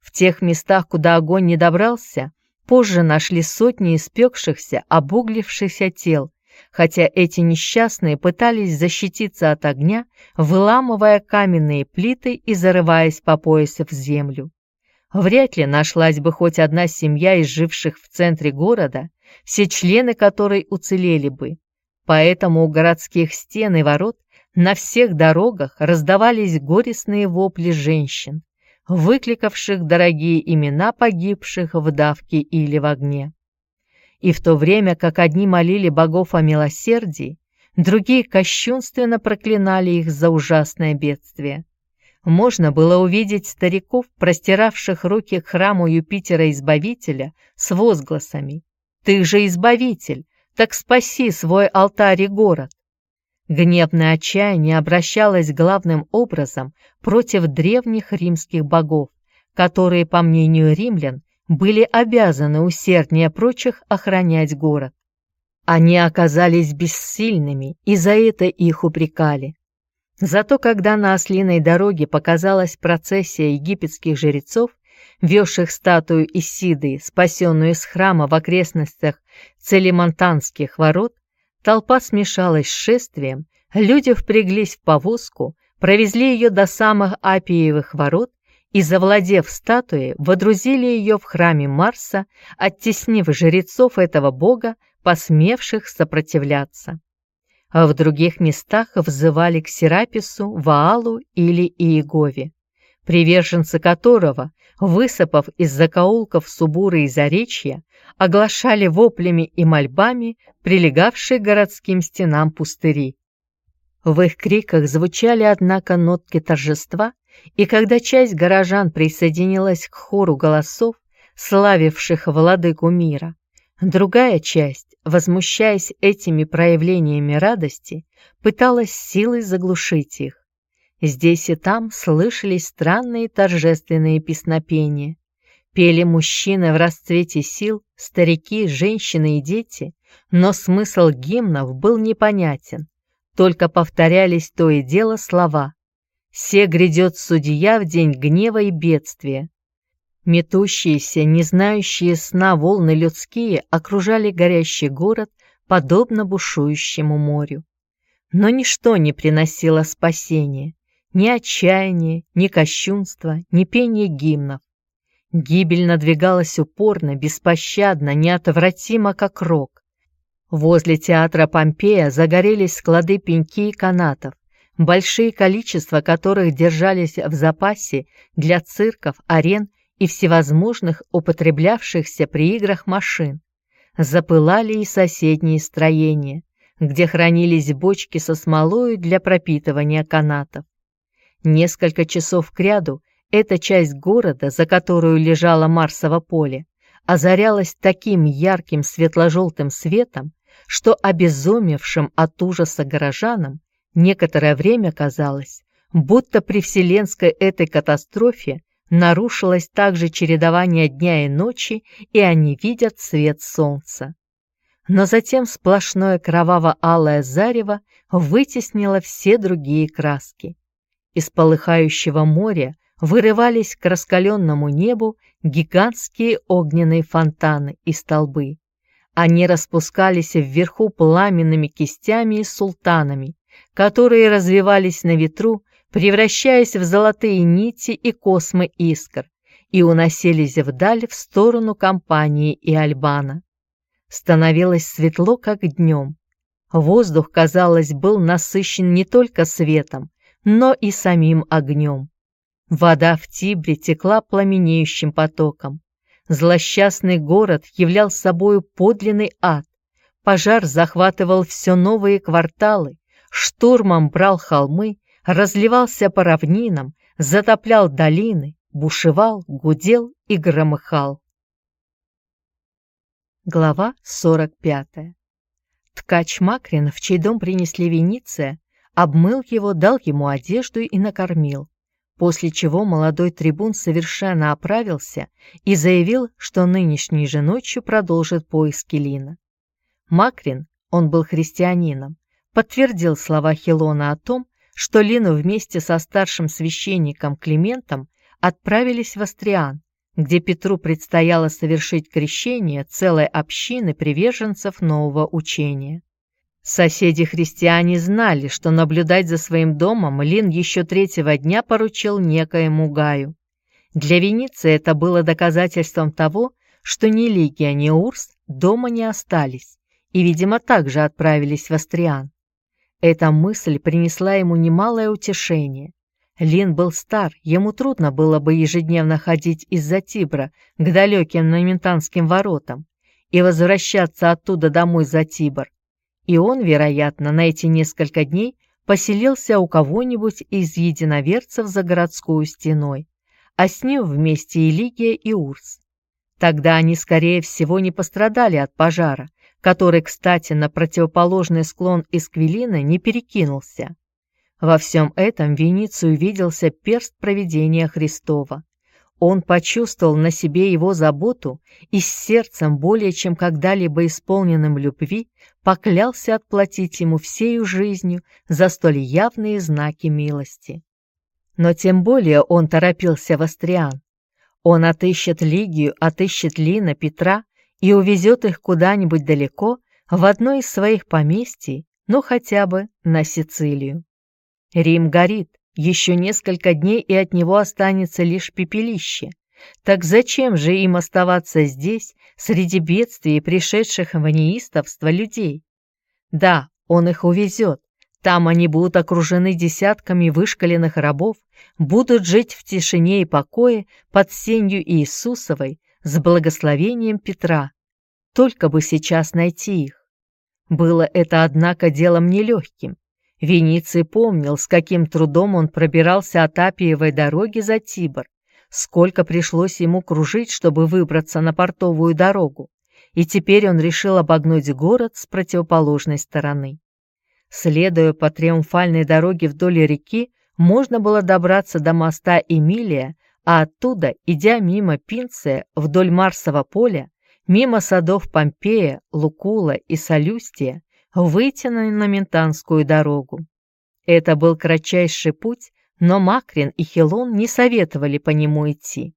В тех местах, куда огонь не добрался, позже нашли сотни испекшихся, обуглившихся тел, хотя эти несчастные пытались защититься от огня, выламывая каменные плиты и зарываясь по пояс в землю. Вряд ли нашлась бы хоть одна семья из живших в центре города, все члены которой уцелели бы. Поэтому у городских стен и ворот на всех дорогах раздавались горестные вопли женщин, выкликавших дорогие имена погибших в давке или в огне. И в то время, как одни молили богов о милосердии, другие кощунственно проклинали их за ужасное бедствие можно было увидеть стариков, простиравших руки к храму Юпитера-Избавителя с возгласами «Ты же Избавитель, так спаси свой алтарь и город!» Гневное отчаяние обращалось главным образом против древних римских богов, которые, по мнению римлян, были обязаны усерднее прочих охранять город. Они оказались бессильными, и за это их упрекали. Зато когда на ослиной дороге показалась процессия египетских жрецов, везших статую Исиды, спасенную из храма в окрестностях Целимонтанских ворот, толпа смешалась с шествием, люди впряглись в повозку, провезли ее до самых Апиевых ворот и, завладев статуей, водрузили ее в храме Марса, оттеснив жрецов этого бога, посмевших сопротивляться а в других местах взывали к Серапису, Ваалу или Иегове, приверженцы которого, высыпав из закоулков Субуры и Заречья, оглашали воплями и мольбами прилегавшие городским стенам пустыри. В их криках звучали, однако, нотки торжества, и когда часть горожан присоединилась к хору голосов, славивших владыку мира, другая часть, возмущаясь этими проявлениями радости, пыталась силой заглушить их. Здесь и там слышались странные торжественные песнопения. Пели мужчины в расцвете сил, старики, женщины и дети, но смысл гимнов был непонятен, только повторялись то и дело слова «Се грядет судья в день гнева и бедствия, Метущиеся, не знающие сна волны людские окружали горящий город, подобно бушующему морю. Но ничто не приносило спасения, ни отчаяние, ни кощунство, ни пение гимнов. Гибель надвигалась упорно, беспощадно, неотвратимо, как рок. Возле театра Помпея загорелись склады пеньки и канатов, большие количества которых держались в запасе для цирков, арен и всевозможных употреблявшихся при играх машин. Запылали и соседние строения, где хранились бочки со смолою для пропитывания канатов. Несколько часов кряду эта часть города, за которую лежало Марсово поле, озарялась таким ярким светло-желтым светом, что обезумевшим от ужаса горожанам некоторое время казалось, будто при вселенской этой катастрофе Нарушилось также чередование дня и ночи, и они видят свет солнца. Но затем сплошное кроваво-алое зарево вытеснило все другие краски. Из полыхающего моря вырывались к раскаленному небу гигантские огненные фонтаны и столбы. Они распускались вверху пламенными кистями и султанами, которые развивались на ветру, превращаясь в золотые нити и космы искр, и уносились вдаль в сторону компании и Альбана. Становилось светло, как днем. Воздух, казалось, был насыщен не только светом, но и самим огнем. Вода в Тибре текла пламенеющим потоком. Злосчастный город являл собою подлинный ад. Пожар захватывал все новые кварталы, штурмом брал холмы разливался по равнинам, затоплял долины, бушевал, гудел и громыхал. Глава 45. Ткач Макрин, в чей дом принесли Венеция, обмыл его, дал ему одежду и накормил, после чего молодой трибун совершенно оправился и заявил, что нынешней же ночью продолжит поиски Лина. Макрин, он был христианином, подтвердил слова Хилона о том, что Лину вместе со старшим священником Климентом отправились в Астриан, где Петру предстояло совершить крещение целой общины приверженцев нового учения. Соседи-христиане знали, что наблюдать за своим домом Лин еще третьего дня поручил некоему Гаю. Для Венеции это было доказательством того, что ни Лигия, ни Урс дома не остались и, видимо, также отправились в Астриан. Эта мысль принесла ему немалое утешение. Лин был стар, ему трудно было бы ежедневно ходить из-за Тибра к далеким наментанским воротам и возвращаться оттуда домой за Тибр. И он, вероятно, на эти несколько дней поселился у кого-нибудь из единоверцев за городскую стеной, а с ним вместе и Лигия, и Урс. Тогда они, скорее всего, не пострадали от пожара, который, кстати, на противоположный склон Эсквилина не перекинулся. Во всем этом Веницию виделся перст провидения Христова. Он почувствовал на себе его заботу и с сердцем более чем когда-либо исполненным любви поклялся отплатить ему всею жизнью за столь явные знаки милости. Но тем более он торопился в Астриан. Он отыщет Лигию, отыщет Лина, Петра и увезет их куда-нибудь далеко, в одно из своих поместий, ну хотя бы на Сицилию. Рим горит, еще несколько дней и от него останется лишь пепелище. Так зачем же им оставаться здесь, среди бедствий пришедших в неистовство людей? Да, он их увезет. Там они будут окружены десятками вышкаленных рабов, будут жить в тишине и покое под сенью Иисусовой, с благословением Петра. Только бы сейчас найти их. Было это, однако, делом нелегким. Вениций помнил, с каким трудом он пробирался от Апиевой дороги за Тибр, сколько пришлось ему кружить, чтобы выбраться на портовую дорогу, и теперь он решил обогнуть город с противоположной стороны. Следуя по триумфальной дороге вдоль реки, можно было добраться до моста Эмилия а оттуда, идя мимо Пинция вдоль Марсового поля, мимо садов Помпея, Лукула и Солюстия, выйти на Номентанскую дорогу. Это был кратчайший путь, но Макрин и Хилон не советовали по нему идти.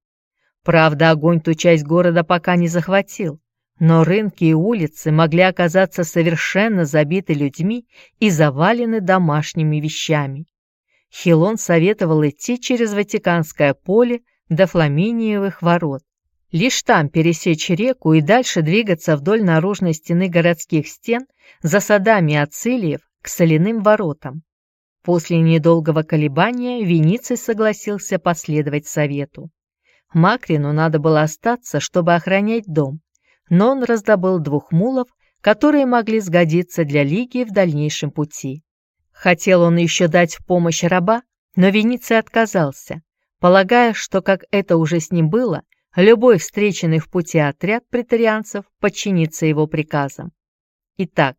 Правда, огонь ту часть города пока не захватил, но рынки и улицы могли оказаться совершенно забиты людьми и завалены домашними вещами. Хилон советовал идти через Ватиканское поле до Фламиниевых ворот. Лишь там пересечь реку и дальше двигаться вдоль наружной стены городских стен за садами Ацилиев к соляным воротам. После недолгого колебания Вениций согласился последовать совету. Макрину надо было остаться, чтобы охранять дом, но он раздобыл двух мулов, которые могли сгодиться для Лиги в дальнейшем пути. Хотел он еще дать в помощь раба, но Вениций отказался, полагая, что, как это уже с ним было, любой встреченный в пути отряд претарианцев подчинится его приказам. Итак,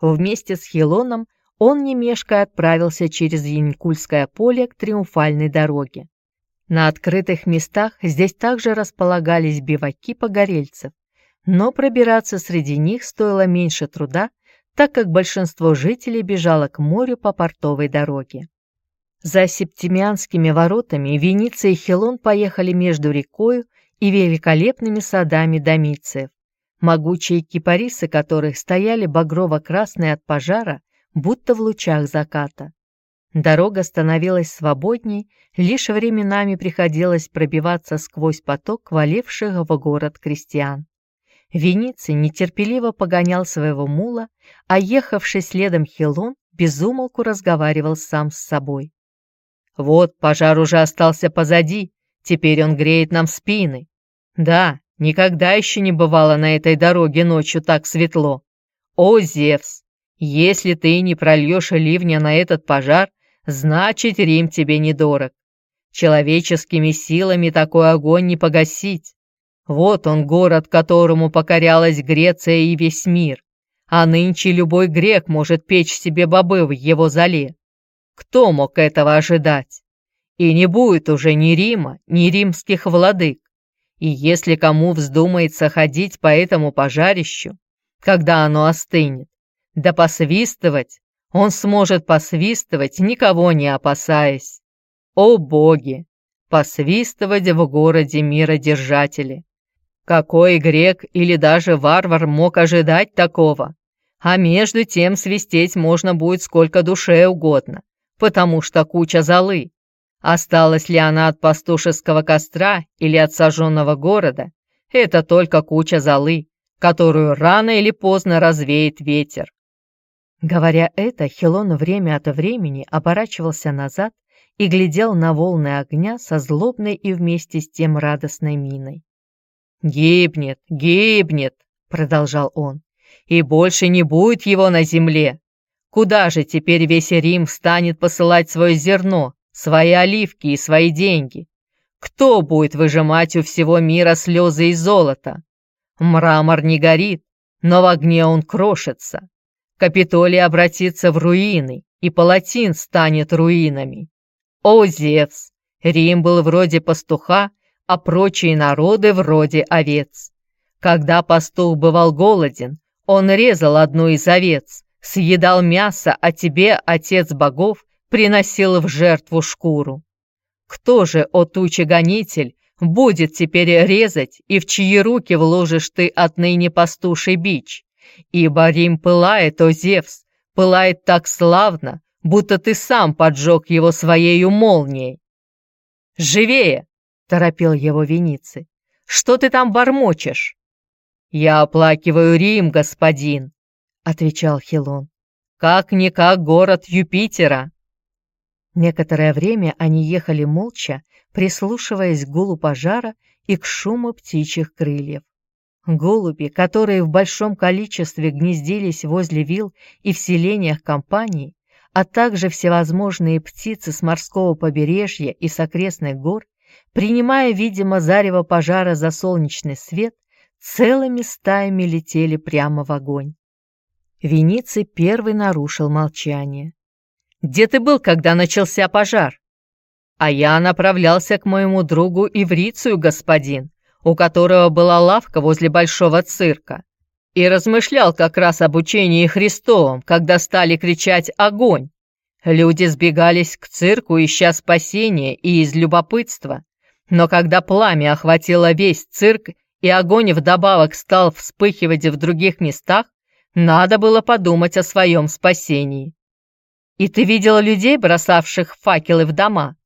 вместе с Хилоном он не отправился через Янькульское поле к Триумфальной дороге. На открытых местах здесь также располагались биваки погорельцев, но пробираться среди них стоило меньше труда, так как большинство жителей бежало к морю по портовой дороге. За септимианскими воротами Вениция и Хилон поехали между рекою и великолепными садами домициев, могучие кипарисы которых стояли багрово-красные от пожара, будто в лучах заката. Дорога становилась свободней, лишь временами приходилось пробиваться сквозь поток валивших в город крестьян. Вениций нетерпеливо погонял своего мула, а ехавший следом Хилон безумолку разговаривал сам с собой. «Вот, пожар уже остался позади, теперь он греет нам спины. Да, никогда еще не бывало на этой дороге ночью так светло. О, Зевс, если ты не прольешь ливня на этот пожар, значит, Рим тебе недорог. Человеческими силами такой огонь не погасить. Вот он, город, которому покорялась Греция и весь мир. А нынче любой грек может печь себе бобы в его зале. Кто мог этого ожидать? И не будет уже ни Рима, ни римских владык. И если кому вздумается ходить по этому пожарищу, когда оно остынет, да посвистывать, он сможет посвистывать, никого не опасаясь. О боги! Посвистывать в городе миродержатели! Какой грек или даже варвар мог ожидать такого? А между тем свистеть можно будет сколько душе угодно, потому что куча золы. Осталась ли она от пастушеского костра или от сожженного города, это только куча золы, которую рано или поздно развеет ветер. Говоря это, Хилон время от времени оборачивался назад и глядел на волны огня со злобной и вместе с тем радостной миной. «Гибнет, гибнет!» — продолжал он. «И больше не будет его на земле. Куда же теперь весь Рим станет посылать свое зерно, свои оливки и свои деньги? Кто будет выжимать у всего мира слезы и золото? Мрамор не горит, но в огне он крошится. Капитолий обратится в руины, и Палатин станет руинами. О, Зевс! Рим был вроде пастуха, а прочие народы вроде овец. Когда пастух бывал голоден, он резал одну из овец, съедал мясо, а тебе, отец богов, приносил в жертву шкуру. Кто же, о тучи-гонитель, будет теперь резать, и в чьи руки вложишь ты отныне пастуший бич? Ибо Рим пылает, о Зевс, пылает так славно, будто ты сам поджег его своею молнией. «Живее!» — торопил его Вениций. «Что ты там бормочешь?» «Я оплакиваю Рим, господин», — отвечал Хилон. «Как-никак город Юпитера». Некоторое время они ехали молча, прислушиваясь к гулу пожара и к шуму птичьих крыльев. Голуби, которые в большом количестве гнездились возле вил и в селениях компании, а также всевозможные птицы с морского побережья и с окрестных гор, принимая, видимо, зарево пожара за солнечный свет, целыми стаями летели прямо в огонь. Вениций первый нарушил молчание. «Где ты был, когда начался пожар?» «А я направлялся к моему другу Иврицию, господин, у которого была лавка возле большого цирка, и размышлял как раз об учении Христовом, когда стали кричать «Огонь!». Люди сбегались к цирку, ища спасения и из любопытства. Но когда пламя охватило весь цирк и огонь вдобавок стал вспыхивать в других местах, надо было подумать о своем спасении. И ты видел людей, бросавших факелы в дома?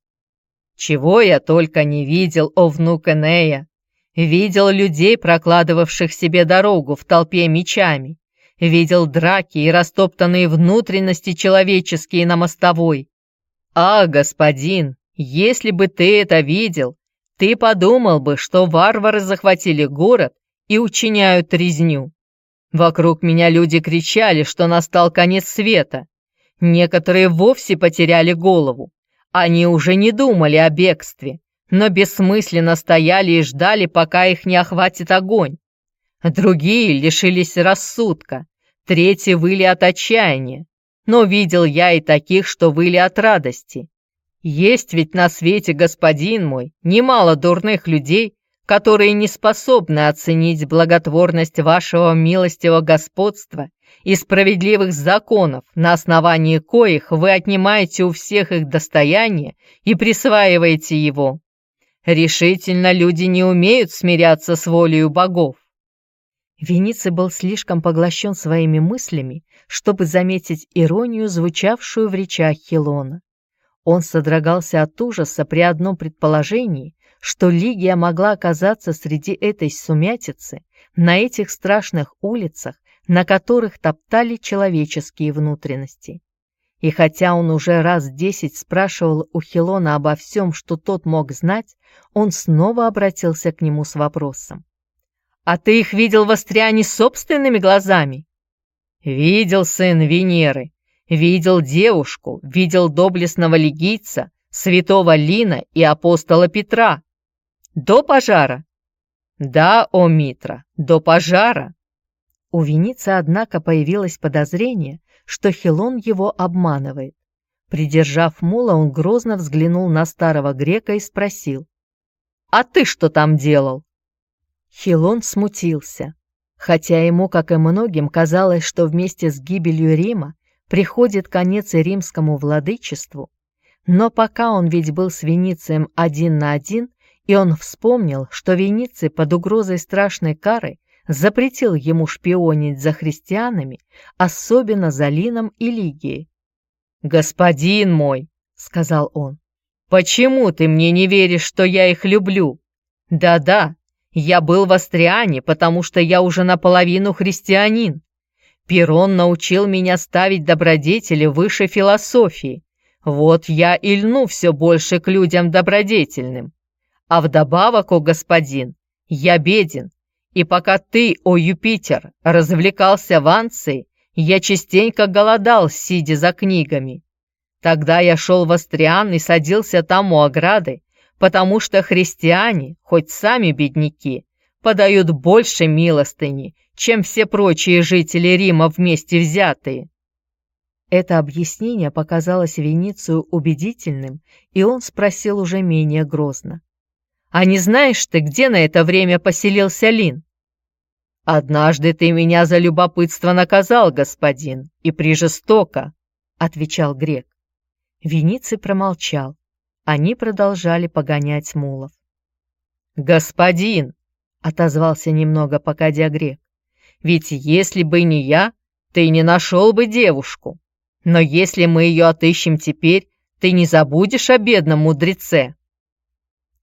Чего я только не видел, о внук Энея. Видел людей, прокладывавших себе дорогу в толпе мечами. Видел драки и растоптанные внутренности человеческие на мостовой. А, господин, если бы ты это видел, ты подумал бы, что варвары захватили город и учиняют резню. Вокруг меня люди кричали, что настал конец света. Некоторые вовсе потеряли голову. Они уже не думали о бегстве, но бессмысленно стояли и ждали, пока их не охватит огонь. Другие лишились рассудка, третьи выли от отчаяния, но видел я и таких, что выли от радости. Есть ведь на свете, господин мой, немало дурных людей, которые не способны оценить благотворность вашего милостивого господства и справедливых законов, на основании коих вы отнимаете у всех их достояние и присваиваете его. Решительно люди не умеют смиряться с волею богов. Вениций был слишком поглощен своими мыслями, чтобы заметить иронию, звучавшую в речах Хилона. Он содрогался от ужаса при одном предположении, что Лигия могла оказаться среди этой сумятицы, на этих страшных улицах, на которых топтали человеческие внутренности. И хотя он уже раз десять спрашивал у Хилона обо всем, что тот мог знать, он снова обратился к нему с вопросом. «А ты их видел в Астриане собственными глазами?» «Видел, сын Венеры, видел девушку, видел доблестного легийца, святого Лина и апостола Петра. До пожара?» «Да, о Митра, до пожара!» У Веницы, однако, появилось подозрение, что Хилон его обманывает. Придержав мула, он грозно взглянул на старого грека и спросил. «А ты что там делал?» Хилон смутился, хотя ему, как и многим, казалось, что вместе с гибелью Рима приходит конец и римскому владычеству. Но пока он ведь был с Веницием один на один, и он вспомнил, что Вениций под угрозой страшной кары запретил ему шпионить за христианами, особенно за Лином и Лигией. «Господин мой», — сказал он, — «почему ты мне не веришь, что я их люблю? Да-да, я был в Астриане, потому что я уже наполовину христианин. Перон научил меня ставить добродетели выше философии. Вот я и льну все больше к людям добродетельным. А вдобавок, о господин, я беден, и пока ты, о Юпитер, развлекался в Анции, я частенько голодал, сидя за книгами. Тогда я шел в Астриан и садился там у ограды, потому что христиане, хоть сами бедняки, подают больше милостыни, чем все прочие жители Рима вместе взятые. Это объяснение показалось Веницию убедительным, и он спросил уже менее грозно. «А не знаешь ты, где на это время поселился Лин?» «Однажды ты меня за любопытство наказал, господин, и прижестоко», — отвечал грек. Вениций промолчал. Они продолжали погонять мулов. «Господин!» — отозвался немного погодя грек. «Ведь если бы не я, ты не нашел бы девушку. Но если мы ее отыщем теперь, ты не забудешь о бедном мудреце.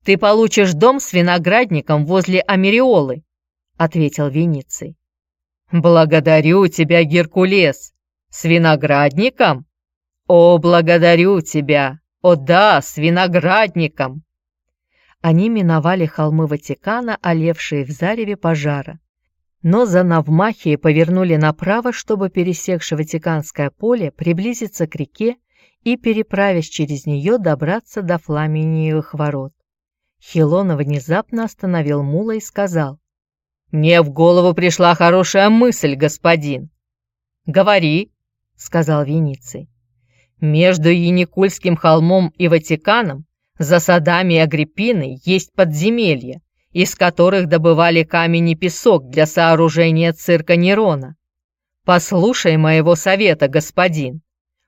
Ты получишь дом с виноградником возле Америолы, ответил Вениций. Благодарю тебя, Геркулес. С виноградником? О, благодарю тебя. О да, с виноградником. Они миновали холмы Ватикана, олевшие в зареве пожара но за Навмахией повернули направо, чтобы, пересекши Ватиканское поле, приблизиться к реке и, переправясь через нее, добраться до Фламиниевых ворот. Хилона внезапно остановил Мула и сказал, «Мне в голову пришла хорошая мысль, господин». «Говори», — сказал Вениций. «Между Яникульским холмом и Ватиканом, за садами Агриппины, есть подземелье, из которых добывали камень и песок для сооружения цирка Нерона. Послушай моего совета, господин.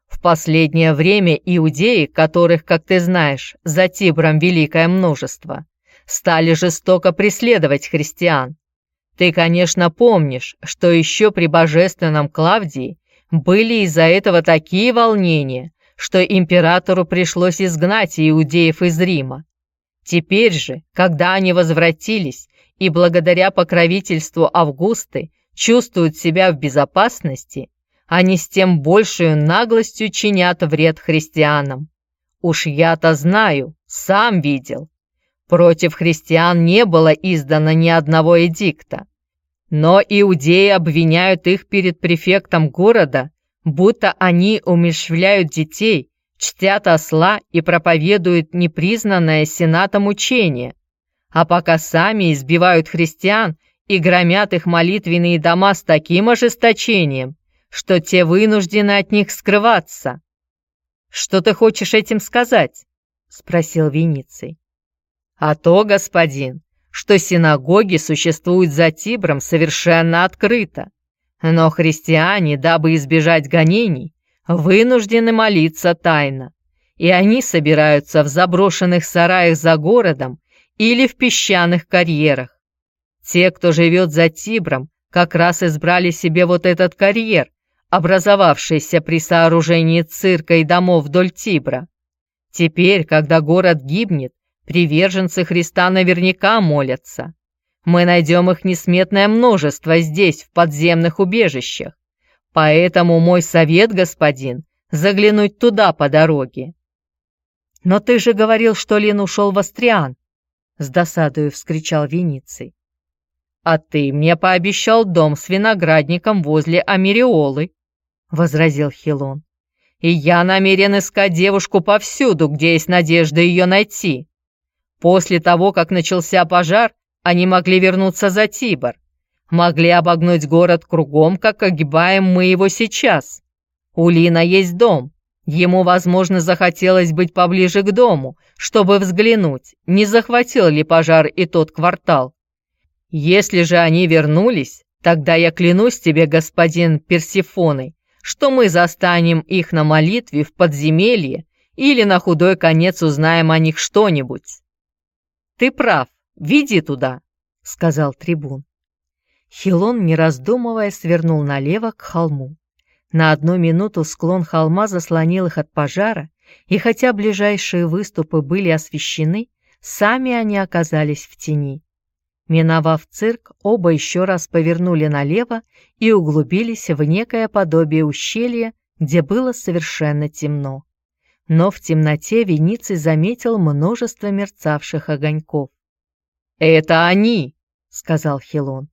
В последнее время иудеи, которых, как ты знаешь, за Тибром великое множество, стали жестоко преследовать христиан. Ты, конечно, помнишь, что еще при божественном Клавдии были из-за этого такие волнения, что императору пришлось изгнать иудеев из Рима. Теперь же, когда они возвратились и благодаря покровительству Августы чувствуют себя в безопасности, они с тем большей наглостью чинят вред христианам. Уж я-то знаю, сам видел. Против христиан не было издано ни одного эдикта. Но иудеи обвиняют их перед префектом города, будто они умерщвляют детей чтят осла и проповедуют непризнанное сенатом учение, а пока сами избивают христиан и громят их молитвенные дома с таким ожесточением, что те вынуждены от них скрываться. «Что ты хочешь этим сказать?» — спросил Вениций. «А то, господин, что синагоги существуют за Тибром совершенно открыто, но христиане, дабы избежать гонений, вынуждены молиться тайно, и они собираются в заброшенных сараях за городом или в песчаных карьерах. Те, кто живет за Тибром, как раз избрали себе вот этот карьер, образовавшийся при сооружении цирка и домов вдоль Тибра. Теперь, когда город гибнет, приверженцы Христа наверняка молятся. Мы найдем их несметное множество здесь, в подземных убежищах. Поэтому мой совет, господин, заглянуть туда по дороге. Но ты же говорил, что Лин ушел в Астриан, с досадою вскричал Вениций. А ты мне пообещал дом с виноградником возле Америолы, возразил Хилон. И я намерен искать девушку повсюду, где есть надежда ее найти. После того, как начался пожар, они могли вернуться за Тибр могли обогнуть город кругом, как огибаем мы его сейчас. У Лина есть дом. Ему, возможно, захотелось быть поближе к дому, чтобы взглянуть, не захватил ли пожар и тот квартал. Если же они вернулись, тогда я клянусь тебе, господин Персифоны, что мы застанем их на молитве в подземелье или на худой конец узнаем о них что-нибудь. Ты прав, веди туда, сказал трибун. Хилон, не раздумывая, свернул налево к холму. На одну минуту склон холма заслонил их от пожара, и хотя ближайшие выступы были освещены, сами они оказались в тени. Миновав цирк, оба еще раз повернули налево и углубились в некое подобие ущелья, где было совершенно темно. Но в темноте Вениций заметил множество мерцавших огоньков. «Это они!» — сказал Хилон.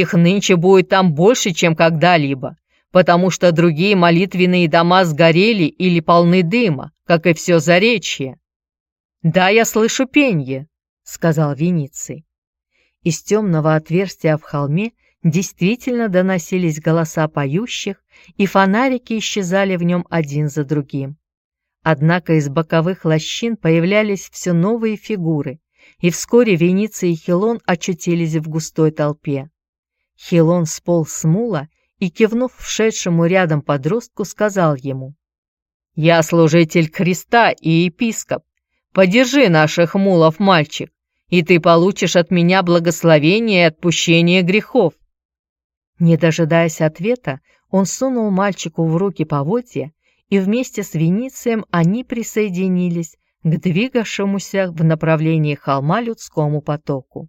«Их нынче будет там больше, чем когда-либо потому что другие молитвенные дома сгорели или полны дыма, как и все заречье. «Да, я слышу пенье», — сказал Вениций. Из темного отверстия в холме действительно доносились голоса поющих, и фонарики исчезали в нем один за другим. Однако из боковых лощин появлялись все новые фигуры, и вскоре Вениций и Хилон очутились в густой толпе. Хилон сполз с мула и, кивнув вшедшему рядом подростку, сказал ему, «Я служитель креста и епископ. Подержи наших мулов, мальчик, и ты получишь от меня благословение и отпущение грехов». Не дожидаясь ответа, он сунул мальчику в руки поводья, и вместе с Веницием они присоединились к двигавшемуся в направлении холма людскому потоку.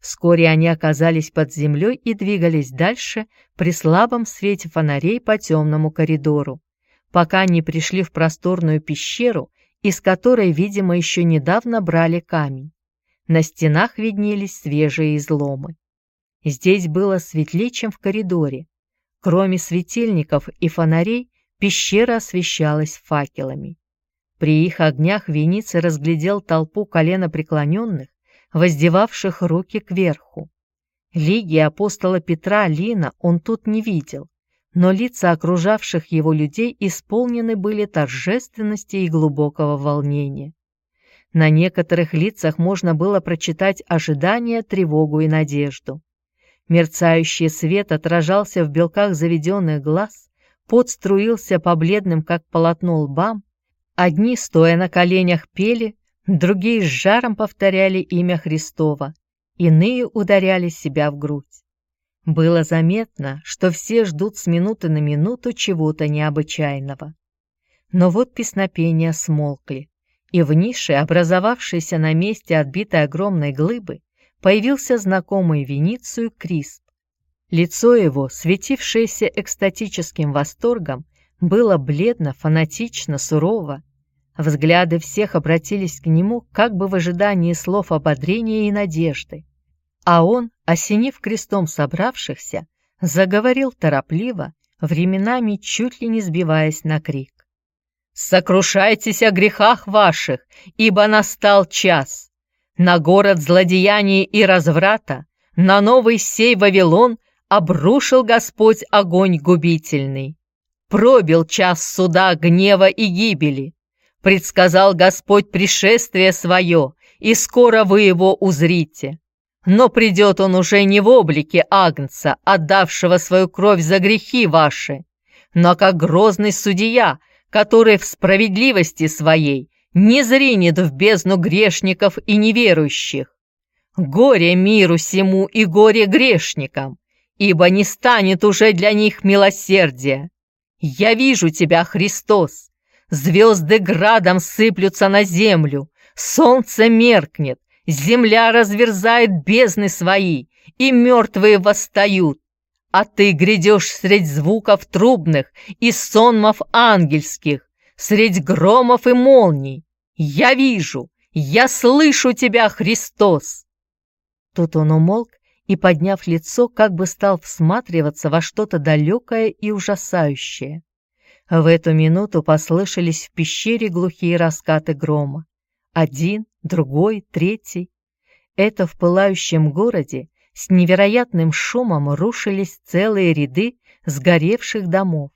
Вскоре они оказались под землей и двигались дальше при слабом свете фонарей по темному коридору, пока не пришли в просторную пещеру, из которой, видимо, еще недавно брали камень. На стенах виднелись свежие изломы. Здесь было светлее, чем в коридоре. Кроме светильников и фонарей, пещера освещалась факелами. При их огнях Вениций разглядел толпу коленопреклоненных, воздевавших руки кверху. Лигии апостола Петра Лина он тут не видел, но лица окружавших его людей исполнены были торжественности и глубокого волнения. На некоторых лицах можно было прочитать ожидание, тревогу и надежду. Мерцающий свет отражался в белках заведенных глаз, пот струился по бледным, как полотно лбам, одни, стоя на коленях, пели, Другие с жаром повторяли имя Христова, иные ударяли себя в грудь. Было заметно, что все ждут с минуты на минуту чего-то необычайного. Но вот песнопения смолкли, и в нише, образовавшейся на месте отбитой огромной глыбы, появился знакомый Веницию Крисп. Лицо его, светившееся экстатическим восторгом, было бледно, фанатично, сурово, Взгляды всех обратились к нему как бы в ожидании слов ободрения и надежды. А он, осенив крестом собравшихся, заговорил торопливо, временами чуть ли не сбиваясь на крик. «Сокрушайтесь о грехах ваших, ибо настал час. На город злодеяний и разврата, на новый сей Вавилон обрушил Господь огонь губительный. Пробил час суда, гнева и гибели, предсказал Господь пришествие свое, и скоро вы его узрите. Но придет он уже не в облике Агнца, отдавшего свою кровь за грехи ваши, но как грозный судья, который в справедливости своей не зринет в бездну грешников и неверующих. Горе миру сему и горе грешникам, ибо не станет уже для них милосердия. Я вижу тебя, Христос, Звезды градом сыплются на землю, солнце меркнет, земля разверзает бездны свои, и мертвые восстают. А ты грядешь средь звуков трубных и сонмов ангельских, средь громов и молний. Я вижу, я слышу тебя, Христос!» Тут он умолк и, подняв лицо, как бы стал всматриваться во что-то далекое и ужасающее. В эту минуту послышались в пещере глухие раскаты грома. Один, другой, третий. Это в пылающем городе с невероятным шумом рушились целые ряды сгоревших домов.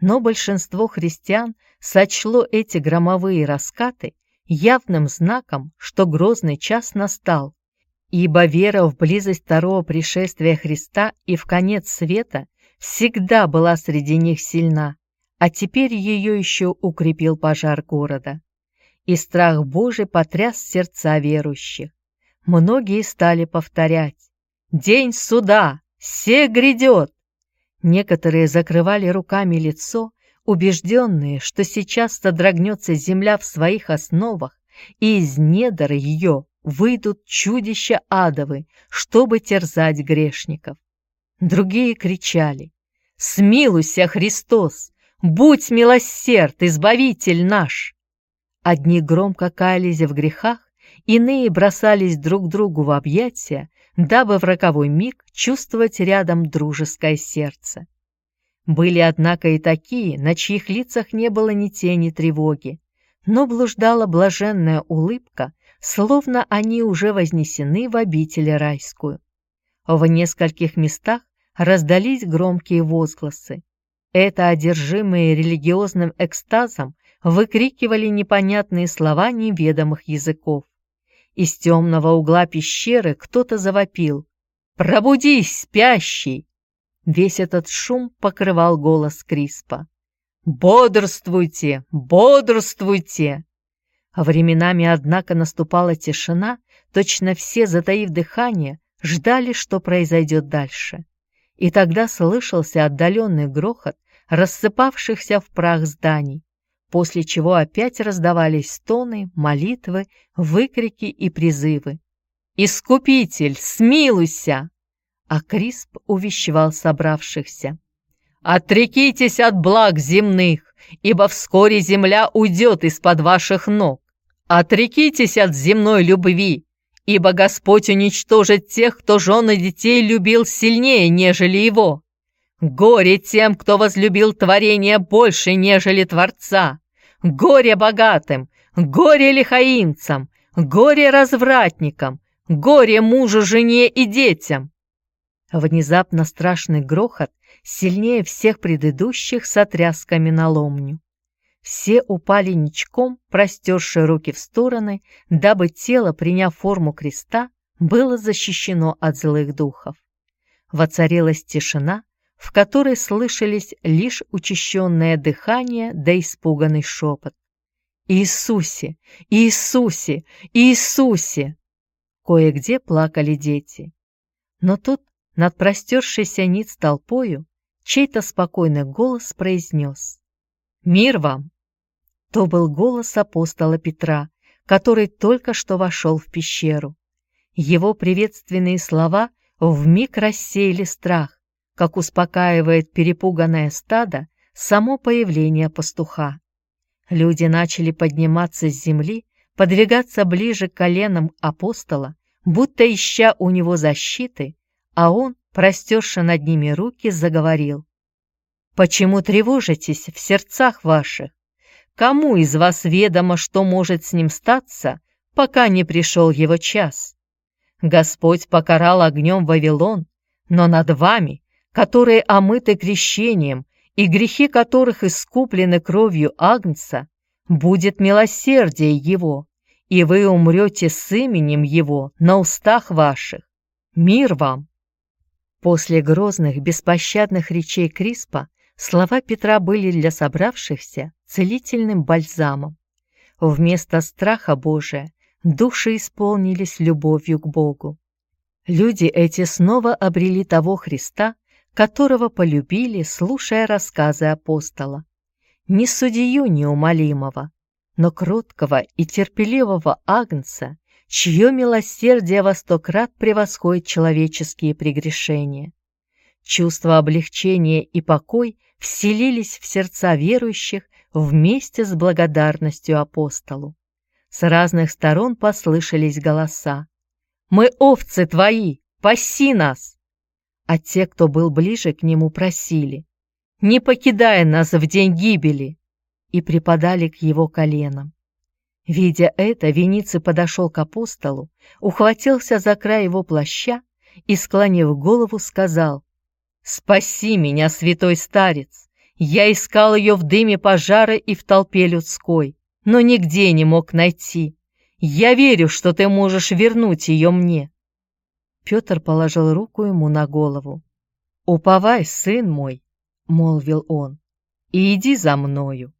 Но большинство христиан сочло эти громовые раскаты явным знаком, что грозный час настал, ибо вера в близость второго пришествия Христа и в конец света всегда была среди них сильна а теперь ее еще укрепил пожар города. И страх Божий потряс сердца верующих. Многие стали повторять «День суда! се грядет!» Некоторые закрывали руками лицо, убежденные, что сейчас содрогнется земля в своих основах, и из недр ее выйдут чудища адовы, чтобы терзать грешников. Другие кричали «Смилуйся, Христос! Будь милосерд, Избавитель наш!» Одни громко каялись в грехах, иные бросались друг другу в объятия, дабы в роковой миг чувствовать рядом дружеское сердце. Были, однако, и такие, на чьих лицах не было ни тени тревоги, но блуждала блаженная улыбка, словно они уже вознесены в обитель райскую. В нескольких местах раздались громкие возгласы. Это одержимые религиозным экстазом выкрикивали непонятные слова неведомых языков. Из темного угла пещеры кто-то завопил. «Пробудись, спящий!» Весь этот шум покрывал голос Криспа. «Бодрствуйте! Бодрствуйте!» Временами, однако, наступала тишина, точно все, затаив дыхание, ждали, что произойдет дальше. И тогда слышался отдаленный грохот рассыпавшихся в прах зданий, после чего опять раздавались стоны, молитвы, выкрики и призывы. «Искупитель, смилуйся!» А Крисп увещевал собравшихся. «Отрекитесь от благ земных, ибо вскоре земля уйдет из-под ваших ног. Отрекитесь от земной любви, ибо Господь уничтожит тех, кто жены детей любил сильнее, нежели его. Горе тем, кто возлюбил творение больше, нежели Творца! Горе богатым! Горе лихаимцам! Горе развратникам! Горе мужу, жене и детям!» Внезапно страшный грохот сильнее всех предыдущих сотряс каменоломню. Все упали ничком, простерши руки в стороны, дабы тело, приняв форму креста, было защищено от злых духов. Воцарилась тишина, в которой слышались лишь учащенное дыхание да испуганный шепот. «Иисусе! Иисусе! Иисусе!» Кое-где плакали дети. Но тут, над простершейся ниц толпою, чей-то спокойный голос произнес «Мир вам!» То был голос апостола Петра, который только что вошел в пещеру. Его приветственные слова вмиг рассеяли страх, как успокаивает перепуганное стадо само появление пастуха. Люди начали подниматься с земли, подвигаться ближе к коленам апостола, будто ища у него защиты, а он, простерши над ними руки, заговорил. «Почему тревожитесь в сердцах ваших? Кому из вас ведомо, что может с ним статься, пока не пришел его час? Господь покарал огнем Вавилон, но над вами которые омыты крещением и грехи которых искуплены кровью Агнца, будет милосердие Его, и вы умрете с именем Его на устах ваших. Мир вам!» После грозных, беспощадных речей Криспа слова Петра были для собравшихся целительным бальзамом. Вместо страха Божия души исполнились любовью к Богу. Люди эти снова обрели того Христа, которого полюбили, слушая рассказы апостола. Не судью неумолимого, но кроткого и терпеливого Агнца, чье милосердие во сто крат превосходит человеческие прегрешения. Чувство облегчения и покой вселились в сердца верующих вместе с благодарностью апостолу. С разных сторон послышались голоса. «Мы овцы твои! Паси нас!» а те, кто был ближе к нему, просили «Не покидай нас в день гибели!» и припадали к его коленам. Видя это, Вениций подошел к апостолу, ухватился за край его плаща и, склонив голову, сказал «Спаси меня, святой старец! Я искал ее в дыме пожара и в толпе людской, но нигде не мог найти. Я верю, что ты можешь вернуть ее мне. Петр положил руку ему на голову. «Уповай, сын мой», — молвил он, — «и иди за мною».